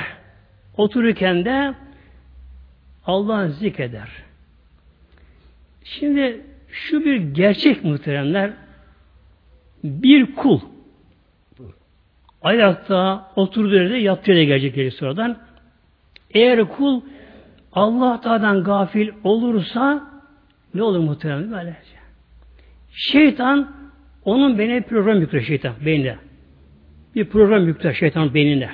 otururken de Allah'ın zikreder. Şimdi şu bir gerçek muhteremler bir kul ayakta oturduğu yerde yattığı yere gelecek gelir sonradan. Eğer kul Allah Teala'dan gafil olursa ne olur muhterem böyle? Şeytan onun beynine program yüklüyor şeytan beynine. Bir program yüklüyor şeytan beynine.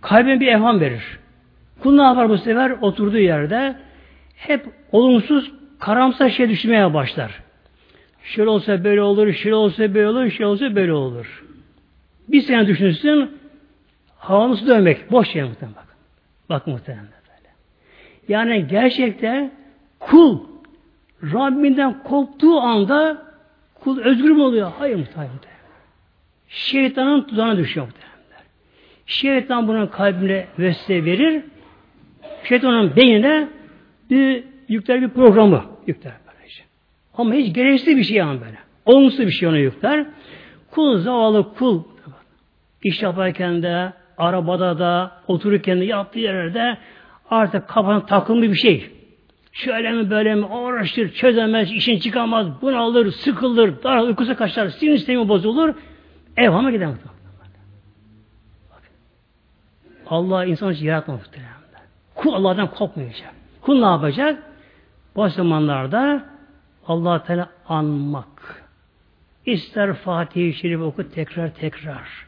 Kalbine bir evham verir. Kul ne yapar bu sefer? Oturduğu yerde hep olumsuz, karamsar şey düşünmeye başlar. Şöyle olsa böyle olur, şöyle olsa böyle olur, şöyle olsa böyle olur. Bir sene düşünsün, havanızı dönmek. Boş yer muhtemelen bak. Bak muhtemelen. Yani gerçekte kul Rabbinden korktuğu anda kul özgür mü oluyor? Hayır muhtemelen. Şeytanın tuzağına düşüyor muhtemelen. Şeytan bunun kalbine vesile verir. Şeytanın beynine bir yükler bir programı yükler. Ama hiç gereksiz bir şey yani böyle. Olumsuz bir şey ona yükler. Kul zavallı kul iş yaparken de arabada da otururken de yaptığı yerde artık kafana takılmış bir şey. Şöyle mi böyle mi uğraştır, çözemez, işin çıkamaz, bunalır, sıkılır, dar uykusu kaçar, sinir sistemi bozulur. Evhama gider Allah insan için yaratmamış. Kul Allah'tan korkmayacak. Kul ne yapacak? Bu zamanlarda allah Teala anmak. İster Fatih-i Şerif oku tekrar tekrar.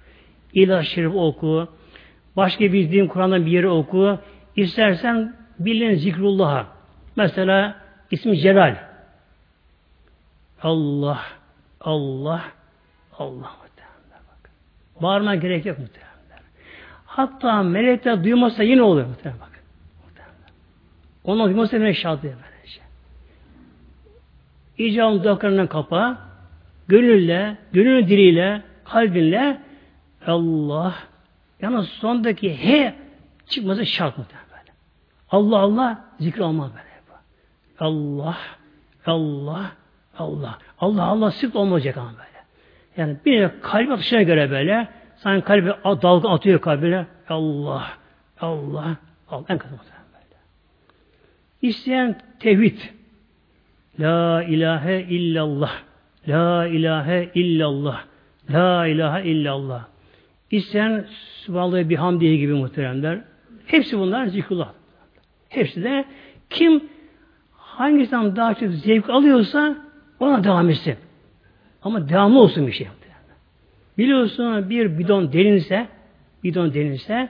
İlah Şerif oku. Başka bildiğin Kur'an'dan bir yeri oku. İstersen bilin zikrullah'a. Mesela ismi Celal. Allah, Allah, Allah bak. Bağırma gerek yok muhtemelen. Hatta melekler duymasa yine oluyor muhtemelen bak. Onlar duymasa yine şart diye böylece. İcabın dudaklarından kapa, gönülle, gönül diliyle, kalbinle Allah, yalnız sondaki he çıkması şart muhtemelen. Allah Allah zikri olmaz böyle. Allah, Allah, Allah. Allah Allah sık olmayacak ama böyle. Yani bir kalp atışına göre böyle sanki kalbi dalga atıyor kalbine. Allah, Allah, Allah. En kısa böyle. İsteyen tevhid. La ilahe illallah. La ilahe illallah. La ilahe illallah. İsteyen Sübhanallah bir hamdiye gibi muhteremler. Hepsi bunlar zikrullah. Hepsi de kim hangisinden daha çok zevk alıyorsa ona devam etsin. Ama devamlı olsun bir şey. Biliyorsun bir bidon derinse bidon derinse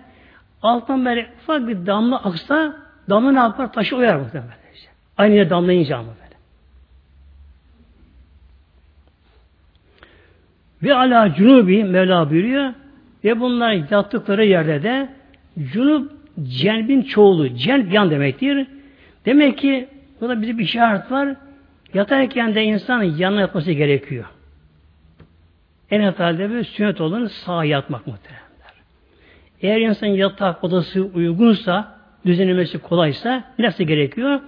alttan böyle ufak bir damla aksa damla ne yapar? Taşı oyar muhtemelen. Işte. Aynı yere damlayınca ama böyle. Ve ala cunubi Mevla buyuruyor ve bunlar yattıkları yerde de cunub celbin çoğulu. Celb yan demektir. Demek ki burada bize bir işaret var. Yatarken de insan yanına yatması gerekiyor. En hatalı bir sünnet olanı sağa yatmak muhteremler. Eğer insan yatak odası uygunsa, düzenlemesi kolaysa nasıl gerekiyor?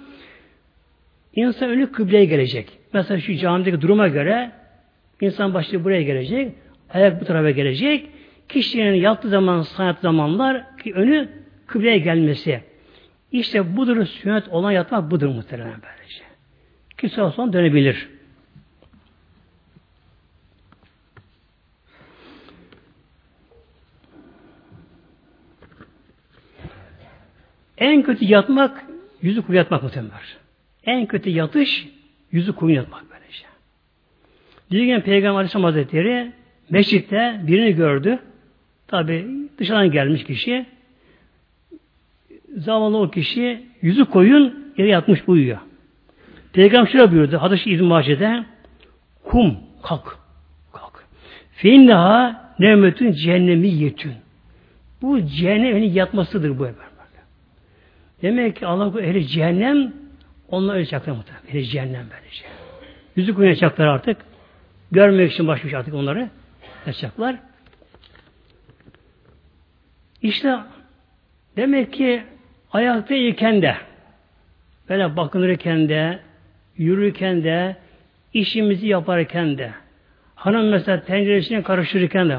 İnsan önü kıbleye gelecek. Mesela şu camideki duruma göre insan başı buraya gelecek, ayak bu tarafa gelecek. Kişinin yattığı zaman, sanat zamanlar ki önü kıbleye gelmesi. İşte budur sünnet olan yatmak budur muhtemelen böylece. Ki sonra dönebilir. En kötü yatmak yüzü kuyu yatmak muhtemelen. En kötü yatış yüzü kuyu yatmak böylece. Bir gün Peygamber Aleyhisselam Hazretleri meşritte birini gördü. Tabi dışarıdan gelmiş kişi. Zavallı o kişi yüzü koyun yere yatmış uyuyor. Peygamber şöyle buyurdu. Hadis-i İbn Mace'de kum kalk. Kalk. Feinneha nevmetün cehennemi yetün. Bu cehennemin yatmasıdır bu efendim. Demek ki Allah bu ehli cehennem onlar ölecekler muhtemelen. Ehli cehennem böylece. Yüzü koyacaklar artık. Görmek için başmış artık onları yapacaklar. İşte demek ki ayakta iken de böyle bakınırken de yürürken de işimizi yaparken de hanım mesela tenceresine karıştırırken de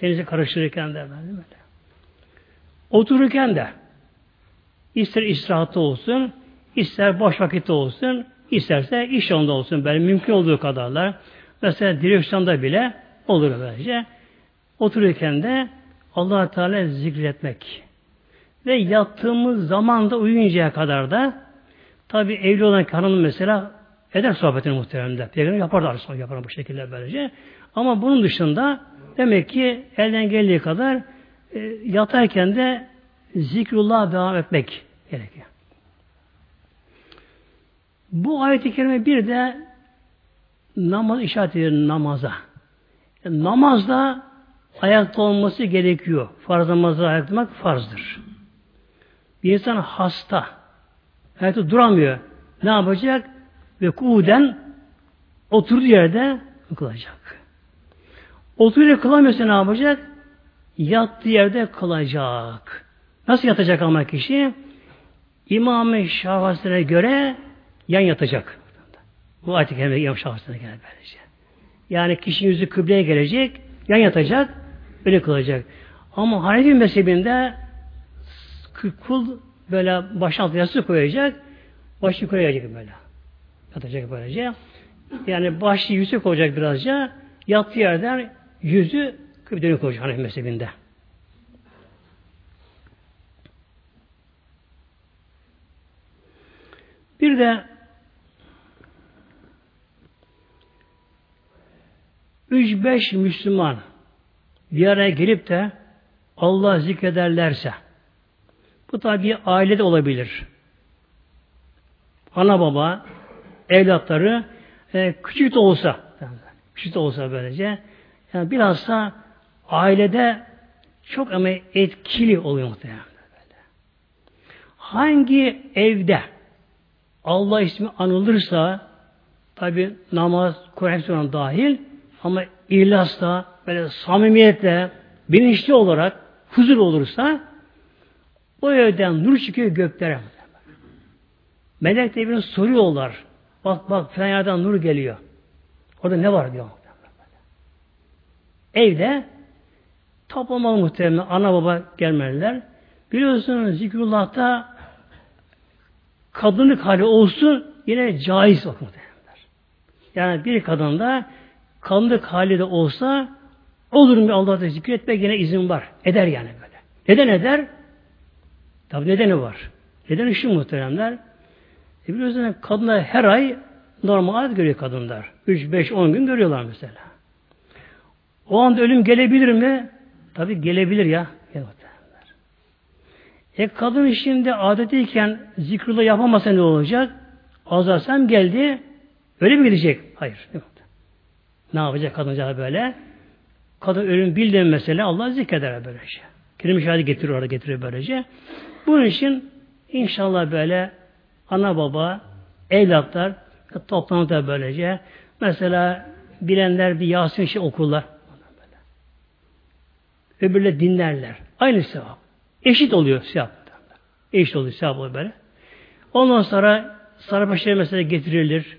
tenceresi karıştırırken de böyle. Otururken de ister istirahatta olsun, ister boş vakitte olsun, isterse iş yolunda olsun. Böyle mümkün olduğu kadarlar. Mesela direksiyonda bile olur böylece. Otururken de allah Teala zikretmek. Ve yattığımız zamanda uyuyuncaya kadar da tabi evli olan hanım mesela eder sohbetini muhteremde. Peygamber yapar da arasında yapar bu şekilde böylece. Ama bunun dışında demek ki elden geldiği kadar e, yatarken de zikrullah devam etmek gerekiyor. Bu ayet-i kerime bir de namaz işaret ediyor namaza. Yani namazda ayakta olması gerekiyor. Farz namazda ayakta durmak farzdır. Bir insan hasta, ayakta duramıyor. Ne yapacak? Ve kuden oturduğu yerde kılacak. Oturuyor kılamıyorsa ne yapacak? Yattığı yerde kılacak. Nasıl yatacak ama kişi? İmam-ı Şafası'na göre yan yatacak. Bu ayet-i kerime İmam Şafası'na göre böylece. Yani kişi yüzü kıbleye gelecek, yan yatacak, öyle kılacak. Ama Hanefi mezhebinde kul böyle baş altı yastık koyacak, başı yukarı böyle. Yatacak böylece. Yani başı yüzü olacak birazca, yattığı yerden yüzü kıbleye koyacak Hanefi mezhebinde. Bir de üç beş Müslüman bir araya gelip de Allah zikrederlerse bu tabi ailede olabilir. Ana baba, evlatları e, küçük de olsa küçük de olsa böylece yani bilhassa ailede çok ama etkili oluyor muhtemelen. Hangi evde Allah ismi anılırsa tabi namaz, Kur'an dahil ama ihlasla, böyle samimiyetle, bilinçli olarak huzur olursa o evden nur çıkıyor göklere. Melek de birine soruyorlar. Bak bak falan yerden nur geliyor. Orada ne var diyor. Evde toplamalı muhtemelen ana baba gelmeliler. Biliyorsunuz zikrullah'ta kadınlık hali olsun yine caiz bakın Yani bir kadında kadınlık hali de olsa olur mu Allah'ta zikretmek yine izin var. Eder yani böyle. Neden eder? Tabi nedeni var. Neden şu muhteremler? E biliyorsunuz kadınlar her ay normal görüyor kadınlar. 3, 5, 10 gün görüyorlar mesela. O anda ölüm gelebilir mi? Tabi gelebilir ya. E kadın şimdi adetiyken zikrullah yapamasa ne olacak? Azarsam geldi, öyle mi gidecek? Hayır. Ne yapacak kadıncağız böyle? Kadın ölüm bildiğin mesele Allah zikreder böylece. Kerim şahidi getiriyor orada getiriyor böylece. Bunun için inşallah böyle ana baba, evlatlar toplantıda böylece. Mesela bilenler bir Yasin şey okurlar. Öbürle dinlerler. Aynı sevap. Eşit oluyor sevap. Eşit oluyor sevap oluyor böyle. Ondan sonra sarıbaşları mesela getirilir.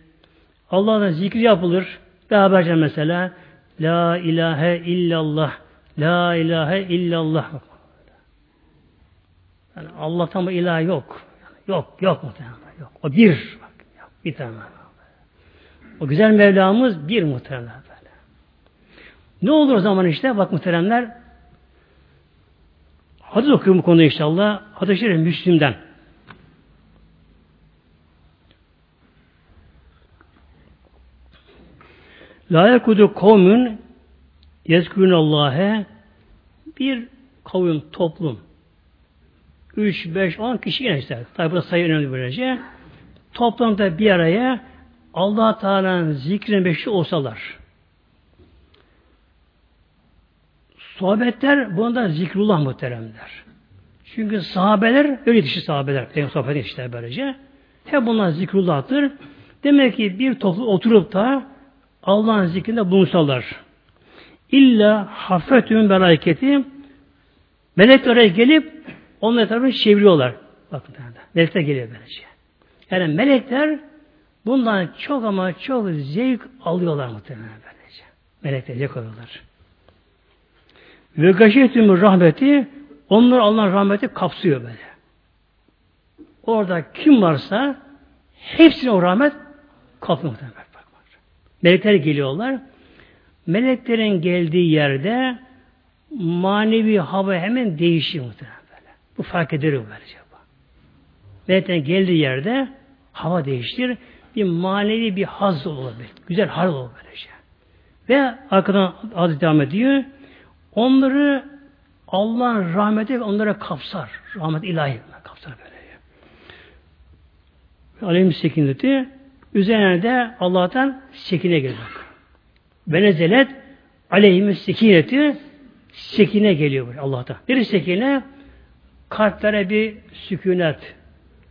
Allah'ın zikri yapılır. Beraberce mesela La ilahe illallah La ilahe illallah yani Allah'tan bu ilah yok. Yok, yok muhtemelen. Yok. O bir. Bak, yok, bir tane. O güzel Mevlamız bir muhtemelen böyle. Ne olur o zaman işte bak muhteremler Hadis okuyorum bu konuda inşallah. Hadis-i Şerif Müslim'den. La yekudu kavmün Allah'e bir kavim, toplum. 3, 5, 10 kişi işte. Tabi burada sayı önemli böylece. Toplamda bir araya allah Teala'nın zikrine beşi olsalar. Sohbetler bunda zikrullah muhteremler. Çünkü sahabeler öyle dişi sahabeler. Peygamber sohbet işte böylece. Hep bunlar zikrullah'tır. Demek ki bir toplum oturup da Allah'ın zikrinde bulunsalar. İlla hafetün meleketi melek oraya gelip onun etrafını çeviriyorlar. Bakın melekler geliyor böylece. Yani melekler bundan çok ama çok zevk alıyorlar muhtemelen böylece. Melekler zevk alıyorlar. Ve gaşetümü rahmeti onlar Allah'ın rahmeti kapsıyor böyle. Orada kim varsa hepsine o rahmet kapsıyor muhtemelen. Melekler geliyorlar. Meleklerin geldiği yerde manevi hava hemen değişiyor muhtemelen. Bu fark edilir böylece. Meleklerin geldiği yerde hava değiştir. Bir manevi bir haz olur. Güzel hal olur böylece. Ve arkadan adı devam ediyor. Onları Allah'ın rahmeti onlara kapsar. Rahmet ilahi kapsar böyle. Aleyhim sekineti üzerine de Allah'tan sekine gelir. Benezelet aleyhim sekineti sekine geliyor Allah'tan. Bir sekine kalplere bir sükunet,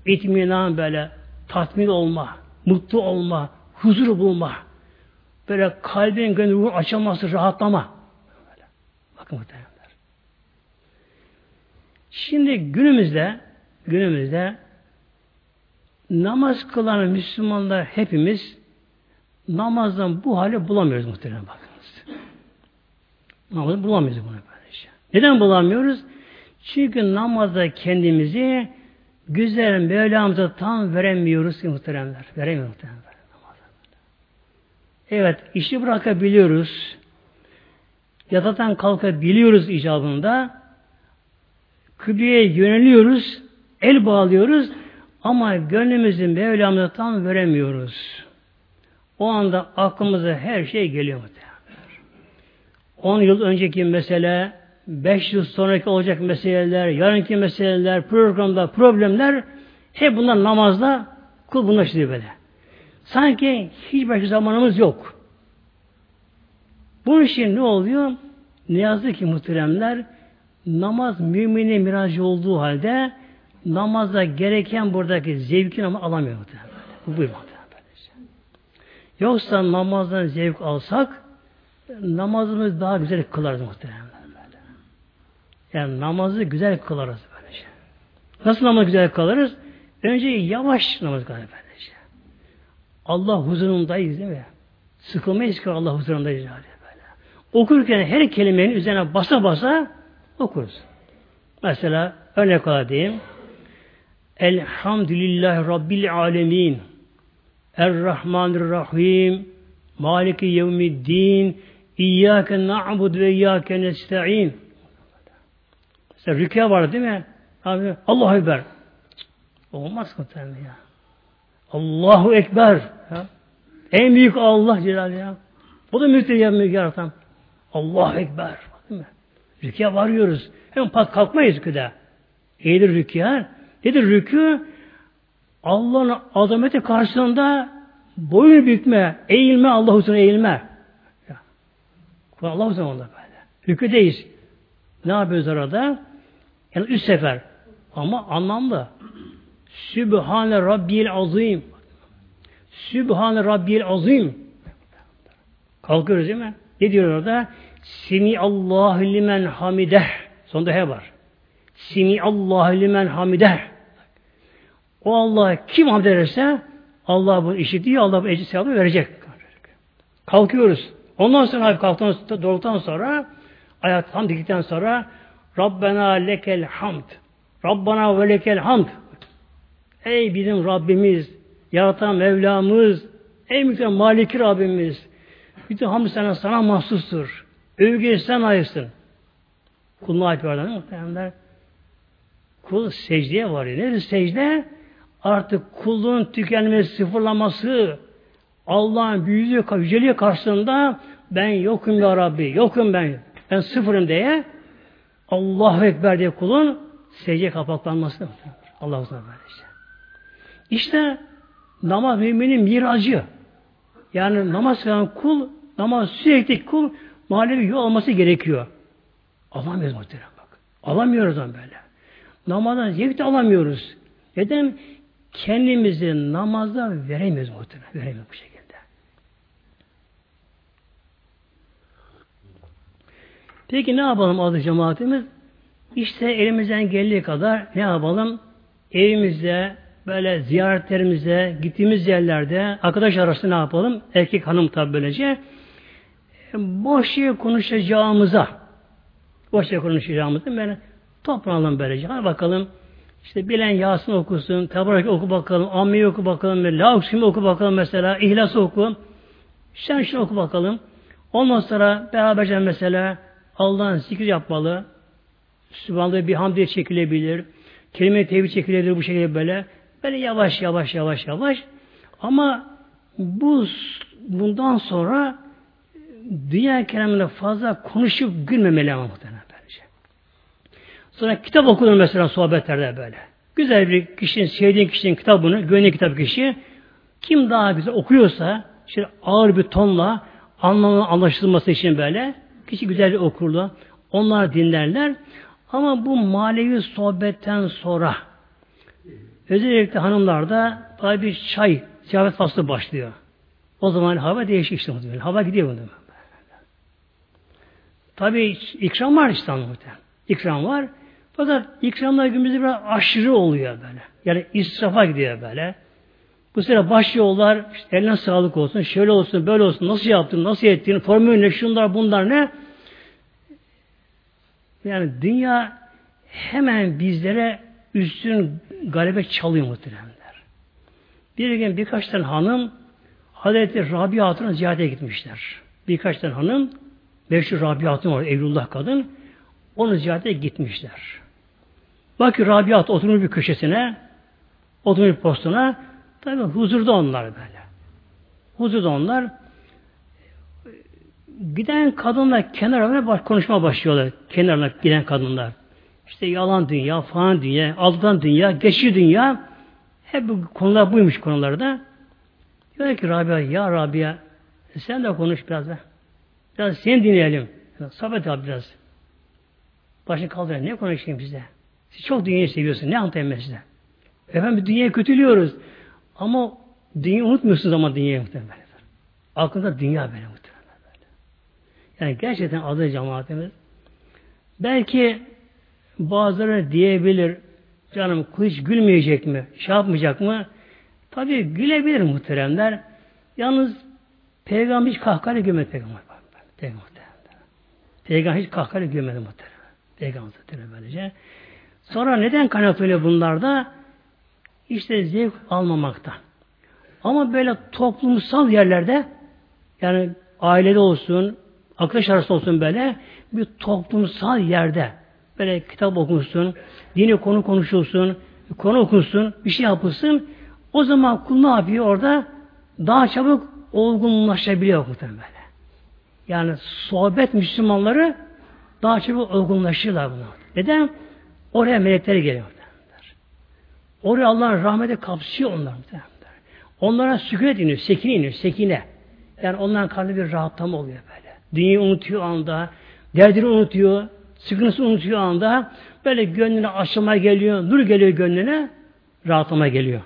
itminan böyle tatmin olma, mutlu olma, huzur bulma, böyle kalbin gönlü açılması, rahatlama. Böyle. Bakın muhtemelen. Şimdi günümüzde günümüzde namaz kılan Müslümanlar hepimiz namazdan bu hale bulamıyoruz muhtemelen bakınız. Namazı bulamıyoruz bunu böylece. Neden bulamıyoruz? Çünkü namazda kendimizi güzel Mevlamıza tam veremiyoruz ki muhteremler. Veremiyoruz muhteremler. Evet, işi bırakabiliyoruz. Yataktan kalkabiliyoruz icabında. Kıbleye yöneliyoruz. El bağlıyoruz. Ama gönlümüzün Mevlamıza tam veremiyoruz. O anda aklımıza her şey geliyor. 10 yıl önceki mesele, 5 yıl sonraki olacak meseleler, yarınki meseleler, programda problemler hep bunlar namazda kul bunlar böyle. Sanki hiç başka zamanımız yok. Bunun için ne oluyor? Ne yazık ki muhteremler namaz mümine miracı olduğu halde namazda gereken buradaki zevkin ama alamıyor muhtemelen. Bu buyur Yoksa namazdan zevk alsak namazımız daha güzel kılarız muhtemelen. Yani namazı güzel kılarız böylece. Nasıl namaz güzel kılarız? Önce yavaş namaz kılarız böylece. Allah huzurundayız değil mi? Sıkılmayız ki Allah huzurundayız böyle. Okurken her kelimenin üzerine basa basa okuruz. Mesela örnek olarak diyeyim. Elhamdülillahi Rabbil Alemin. Errahmanirrahim. Maliki yevmiddin. İyyâke na'bud ve iyyâke nesta'in. Rükû var değil mi? Abi, Allahu Ekber. Olmaz mı ya? Allahu Ekber. Ya. En büyük Allah Celal ya. Bu da müteyyem yaratan. Allahu Ekber. Değil mi? Rükûya varıyoruz. Hemen pat kalkmayız rükûda. Eğilir rükûya. Nedir rükû? Allah'ın azameti karşısında boyun bükme, eğilme, Allah huzuruna eğilme. Ya. Allah huzuruna onda böyle. Rüküdeyiz. Ne yapıyoruz orada? Yani üç sefer. Ama anlamlı. Sübhane Rabbil Azim. Sübhane Rabbil Azim. Kalkıyoruz değil mi? Ne diyor orada? Simi Allahu limen hamideh. Sonunda he var. Simi Allahu limen hamideh. O Allah kim hamd ederse Allah bunu işitiyor, Allah bu ecri sevabı verecek. Kalkıyoruz. Ondan sonra hafif kalktıktan doğrultuktan sonra ayak tam diktikten sonra Rabbena lekel hamd. Rabbana ve lekel hamd. Ey bizim Rabbimiz, yaratan Mevlamız, ey mükemmel Maliki Rabbimiz. Bütün hamd sana, sana mahsustur. Övgü sen ayırsın. Kuluna ait vardır muhtemelenler. Kul secdeye varıyor. Nedir secde? Artık kulluğun tükenmesi, sıfırlaması, Allah'ın büyüklüğü, yüceliği karşısında ben yokum ya Rabbi, yokum ben, ben sıfırım diye Allahu Ekber diye kulun secde kapaklanması. Allah uzun işte. İşte namaz müminin miracı. Yani namaz kılan kul, namaz sürekli kul manevi yol olması gerekiyor. Alamıyoruz muhtemelen bak. Alamıyoruz ama böyle. Namazdan zevk de alamıyoruz. Neden? Kendimizi namazda veremiyoruz muhtemelen. Veremiyoruz bu şekilde. Peki ne yapalım adı cemaatimiz? İşte elimizden geldiği kadar ne yapalım? Evimizde, böyle ziyaretlerimize, gittiğimiz yerlerde arkadaş arasında ne yapalım? Erkek hanım tabi böylece boş şey konuşacağımıza boş şey konuşacağımıza böyle toplanalım böylece. Hadi bakalım işte bilen Yasin okusun, Tebrik oku bakalım, Ammi'yi oku bakalım, La Uksimi oku bakalım mesela, İhlas oku. Sen şunu oku bakalım. Ondan sonra beraberce mesela Allah'ın zikir yapmalı. Sübhanallah bir hamdiye çekilebilir. Kelime-i tevhid çekilebilir bu şekilde böyle. Böyle yavaş yavaş yavaş yavaş. Ama bu bundan sonra dünya kelamında fazla konuşup gülmemeli ama muhtemelen bence. Sonra kitap okunur mesela sohbetlerde böyle. Güzel bir kişinin, sevdiğin kişinin kitabını, güvenli kitap kişi kim daha güzel okuyorsa, işte ağır bir tonla anlamının anlaşılması için böyle kişi güzel okurlar. Onlar dinlerler. Ama bu manevi sohbetten sonra özellikle hanımlarda tabi bir çay, ziyafet faslı başlıyor. O zaman hava değişik işte. Hava gidiyor bunu. Tabi ikram var İstanbul'da. İkram var. Fakat ikramlar günümüzde biraz aşırı oluyor böyle. Yani israfa gidiyor böyle. Bu sefer başlıyorlar, işte eline sağlık olsun, şöyle olsun, böyle olsun, nasıl yaptın, nasıl ettin, formül ne, şunlar, bunlar ne? Yani dünya hemen bizlere üstün galebe çalıyor muhteremler. Bir gün birkaç tane hanım Hazreti Rabia Hatun'a ziyarete gitmişler. Birkaç tane hanım meşhur Rabia Hatun var, Evlullah kadın. Onu ziyarete gitmişler. Bakıyor Rabia Hatun oturmuş bir köşesine, oturmuş bir postuna, tabi huzurda onlar böyle. Huzurda onlar giden kadınlar kenara baş, konuşma başlıyorlar. Kenarına giden kadınlar. İşte yalan dünya, falan dünya, aldan dünya, geçici dünya hep bu konular buymuş konularda. Diyor ki Rabia, ya Rabia sen de konuş biraz da. Biraz seni dinleyelim. Sohbet al biraz. Başını kaldır. Ne konuşayım size? Siz çok dünyayı seviyorsun. Ne anlatayım ben size? Efendim dünyayı kötülüyoruz. Ama dünyayı unutmuyorsunuz ama dünyayı muhtemelen. Aklında dünya böyle muhtemelen böyle. Yani gerçekten adı cemaatimiz. Belki bazıları diyebilir canım hiç gülmeyecek mi? Şey yapmayacak mı? Tabii gülebilir muhteremler. Yalnız peygamber hiç kahkahayla gömedi peygamber. Peygamber. Peygamber hiç kahkahayla gömedi muhterem. Peygamber böylece. Sonra neden kaynaklanıyor bunlarda? İşte zevk almamakta. Ama böyle toplumsal yerlerde yani ailede olsun, arkadaş arasında olsun böyle bir toplumsal yerde böyle kitap okunsun, dini konu konuşulsun, konu okunsun, bir şey yapılsın. O zaman kul ne yapıyor orada? Daha çabuk olgunlaşabiliyor muhtemelen böyle. Yani sohbet Müslümanları daha çabuk olgunlaşırlar buna. Neden? Oraya melekler geliyor. Oraya Allah'ın rahmeti kapsıyor onlar. Onlara sükûnet iniyor, sekine iniyor, sekine. Yani onların kalbi bir rahatlama oluyor böyle. Dünyayı unutuyor anda, derdini unutuyor, sıkıntısını unutuyor anda böyle gönlüne aşılma geliyor, nur geliyor gönlüne, rahatlama geliyor.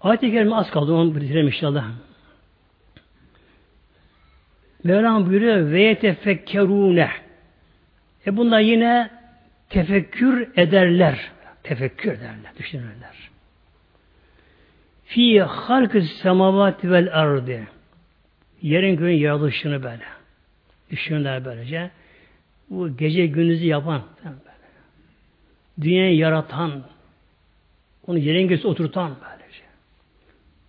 Ayet-i Kerime az kaldı, onu bitirelim inşallah. Mevlam buyuruyor ve yetefekkerune. E bunlar yine tefekkür ederler. Tefekkür ederler, düşünürler. Fi halkı semavati vel ardı. Yerin göğün yaratılışını böyle. Düşünürler böylece. Bu gece gündüzü yapan, dünyayı yaratan, onu yerin göğsü oturtan böylece.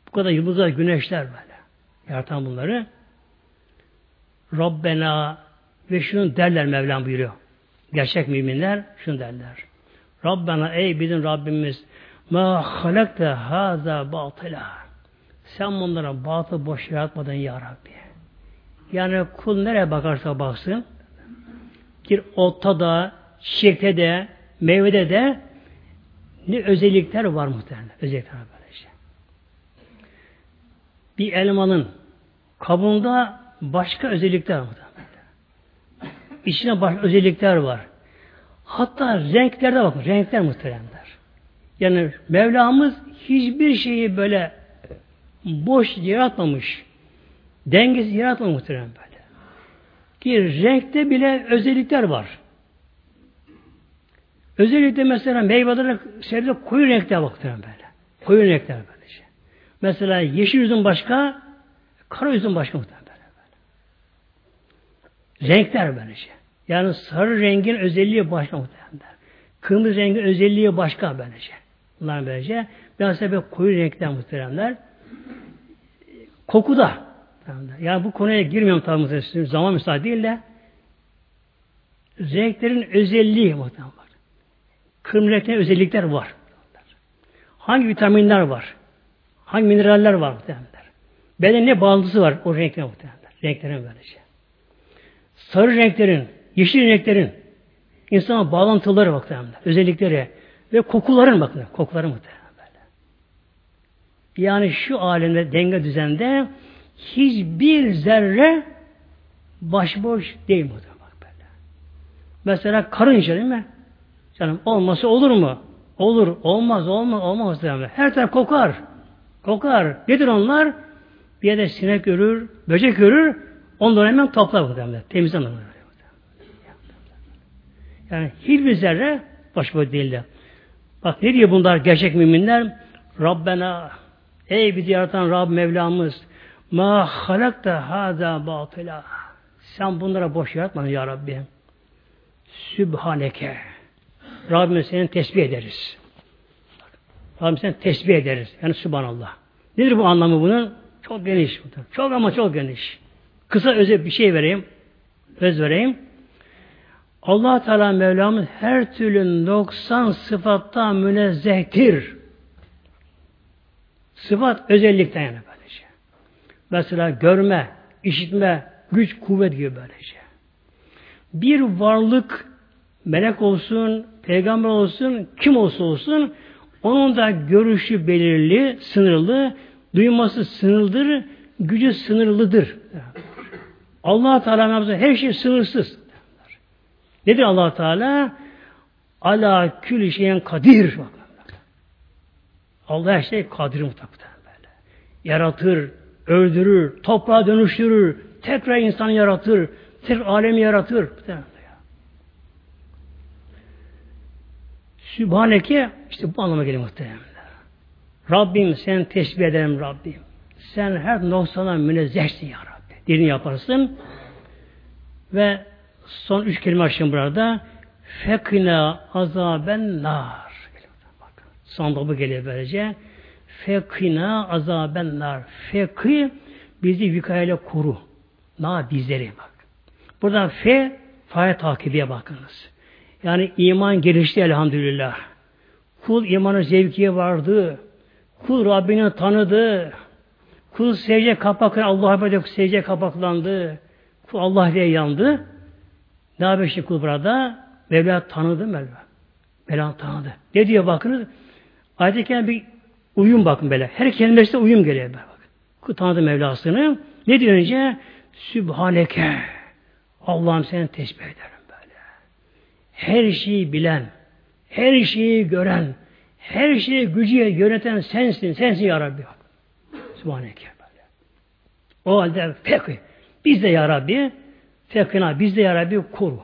Bu kadar yıldızlar, güneşler böyle. Yaratan bunları. Rabbena ve şunu derler Mevlam buyuruyor. Gerçek müminler şunu derler. Rabbena ey bizim Rabbimiz ma halakte haza batıla. Sen bunlara batıl boş yaratmadın ya Rabbi. Yani kul nereye bakarsa baksın bir otta da, çiçekte de, meyvede de ne özellikler var muhtemelen. Özellikler var böylece. Bir elmanın kabuğunda başka özellikler var. İçine başka özellikler var. Hatta renklerde bakın. Renkler muhteremler. Yani Mevlamız hiçbir şeyi böyle boş yaratmamış. Dengesiz yaratmamış muhtemelen böyle. Ki renkte bile özellikler var. Özellikle mesela meyvelere sebze koyu renkte baktıran böyle. Koyu renkler böylece. Mesela yeşil üzüm başka, kara üzüm başka muhtemelen. Renkler böylece. Yani sarı rengin özelliği başka muhtemelen. Kırmızı rengin özelliği başka böylece. Bunlar böylece. Biraz sebep koyu renkler muhteremler. Koku da. Yani bu konuya girmiyorum tabi zaman müsaade değil de renklerin özelliği muhtemelen. Kırmızı renklerin özellikler var. Hangi vitaminler var? Hangi mineraller var muhtemelen? Beden ne bağlantısı var o renkler muhtemelen? Renklerin böylece. Sarı renklerin, yeşil renklerin insana bağlantıları muhtemelen. Özellikleri ve kokuların bakın. Kokuları muhtemelen. Yani şu alemde denge düzende hiçbir zerre başboş değil muhtemelen. Mesela karınca değil mi? Canım olması olur mu? Olur. Olmaz. Olmaz. Olmaz. Muhtemelen. Her taraf kokar. Kokar. Nedir onlar? Bir yerde sinek görür, böcek görür, onları hemen toplar muhtemelen. Temizler onları. Yani hiçbir zerre başboş değiller. Bak ne diyor bunlar gerçek müminler? Rabbena ey bizi yaratan Rab Mevlamız ma halakta hada batıla sen bunlara boş yaratmadın ya Rabbi. Sübhaneke. Rabbim seni tesbih ederiz. Rabbim seni tesbih ederiz. Yani Subhanallah. Nedir bu anlamı bunun? Çok geniş. Çok ama çok geniş. Kısa özet bir şey vereyim. Öz vereyim allah Teala Mevlamız her türlü 90 sıfatta münezzehtir. Sıfat özellikten yani böylece. Mesela görme, işitme, güç, kuvvet gibi böylece. Bir varlık melek olsun, peygamber olsun, kim olsa olsun onun da görüşü belirli, sınırlı, duyması sınırlıdır, gücü sınırlıdır. Allah Teala her şey sınırsız. Nedir allah Teala? Ala kül şeyen kadir. Allah her şey kadir böyle. Yaratır, öldürür, toprağa dönüştürür, tekrar insanı yaratır, tekrar alemi yaratır. Sübhaneke işte bu anlama geliyor muhtemelen. Rabbim sen tesbih ederim Rabbim. Sen her noksana münezzehsin ya Rabbi. Dilini yaparsın. Ve son üç kelime açtım burada. Fekina azaben nar. Sonunda bu geliyor böylece. Fekina azaben nar. Fekı bizi vikayeyle koru. Na bizleri bak. Burada fe faya takibiye bakınız. Yani iman gelişti elhamdülillah. Kul imanı zevkiye vardı. Kul Rabbini tanıdı. Kul secde kapaklandı. Allah'a böyle secde kapaklandı. Kul Allah diye yandı. Ne yapıyor şimdi kul burada? Mevla tanıdı Mevla. Mevla tanıdı. Ne diyor bakınız? Ayet-i bir uyum bakın böyle. Her kelimesinde uyum geliyor. Böyle. Kul tanıdı Mevlasını. Ne diyor önce? Sübhaneke. Allah'ım seni tesbih ederim böyle. Her şeyi bilen, her şeyi gören, her şeyi gücüye yöneten sensin. Sensin ya Rabbi. Sübhaneke böyle. O halde peki. Biz de ya Rabbi Fekina biz de ya Rabbi koru.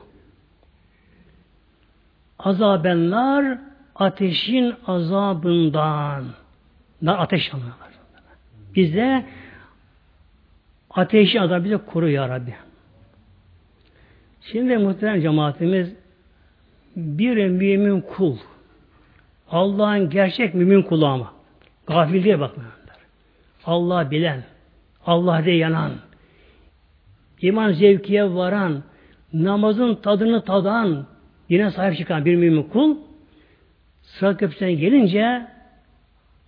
Azabenler ateşin azabından. Nar ateş yanıyorlar. Biz de ateşi azabı bize koru ya Rabbi. Şimdi muhterem cemaatimiz bir mümin kul Allah'ın gerçek mümin kulu ama gafilliğe bakmıyorlar. Allah bilen, Allah diye yanan, iman zevkiye varan, namazın tadını tadan, yine sahip çıkan bir mümin kul, sırat köprüsüne gelince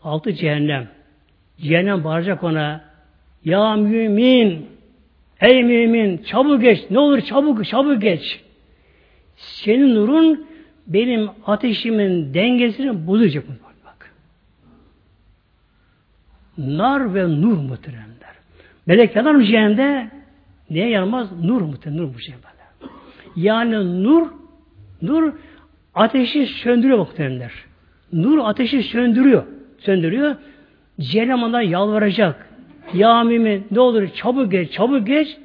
altı cehennem. Cehennem bağıracak ona, ya mümin, ey mümin, çabuk geç, ne olur çabuk, çabuk geç. Senin nurun benim ateşimin dengesini bozacak. Nar ve nur muhteremler. Melekler mı cehennemde? Neye yanmaz? Nur muhtemelen. Nur bu böyle. Yani nur nur ateşi söndürüyor muhtemelenler. Nur ateşi söndürüyor. Söndürüyor. Cehennem yalvaracak. Ya mümin ne olur çabuk geç, çabuk geç.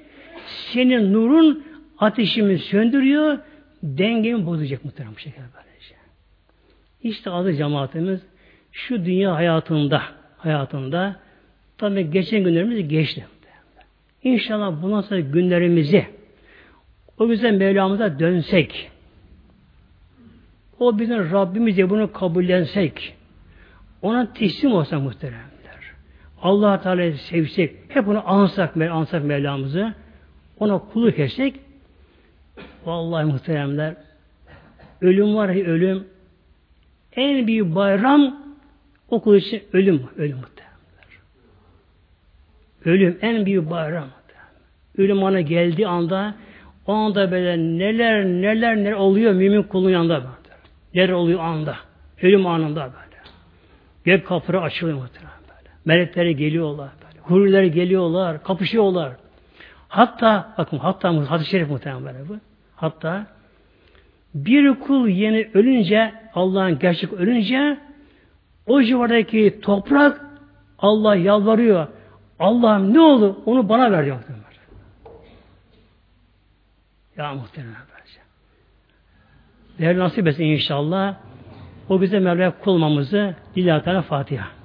Senin nurun ateşimi söndürüyor. Dengemi bozacak muhtemelen bu şekilde böylece. İşte adı cemaatimiz şu dünya hayatında hayatında tabi geçen günlerimiz geçti. İnşallah bundan sonra günlerimizi o güzel Mevlamıza dönsek o bizim Rabbimiz diye bunu kabullensek ona teslim olsak muhteremler. allah Teala'yı sevsek, hep onu ansak, ansak Mevlamızı, ona kulluk etsek, vallahi muhteremler, ölüm var ya ölüm, en büyük bayram okul için ölüm, ölüm muhteremler. Ölüm en büyük bayram. Ölüm ana geldiği anda o anda böyle neler neler neler oluyor mümin kulun yanında böyle. Neler oluyor anda. Ölüm anında böyle. Gök kapıları açılıyor muhtemelen böyle. Melekleri geliyorlar böyle. Hurileri geliyorlar, kapışıyorlar. Hatta, bakın hatta hadis-i şerif muhtemelen böyle bu. Hatta bir kul yeni ölünce, Allah'ın gerçek ölünce o civardaki toprak Allah yalvarıyor. Allah'ım ne olur onu bana ver diyor. Ya muhtemelen böylece. Değerli nasip etsin inşallah. O bize Mevla'ya kulmamızı Lillahi Teala Fatiha.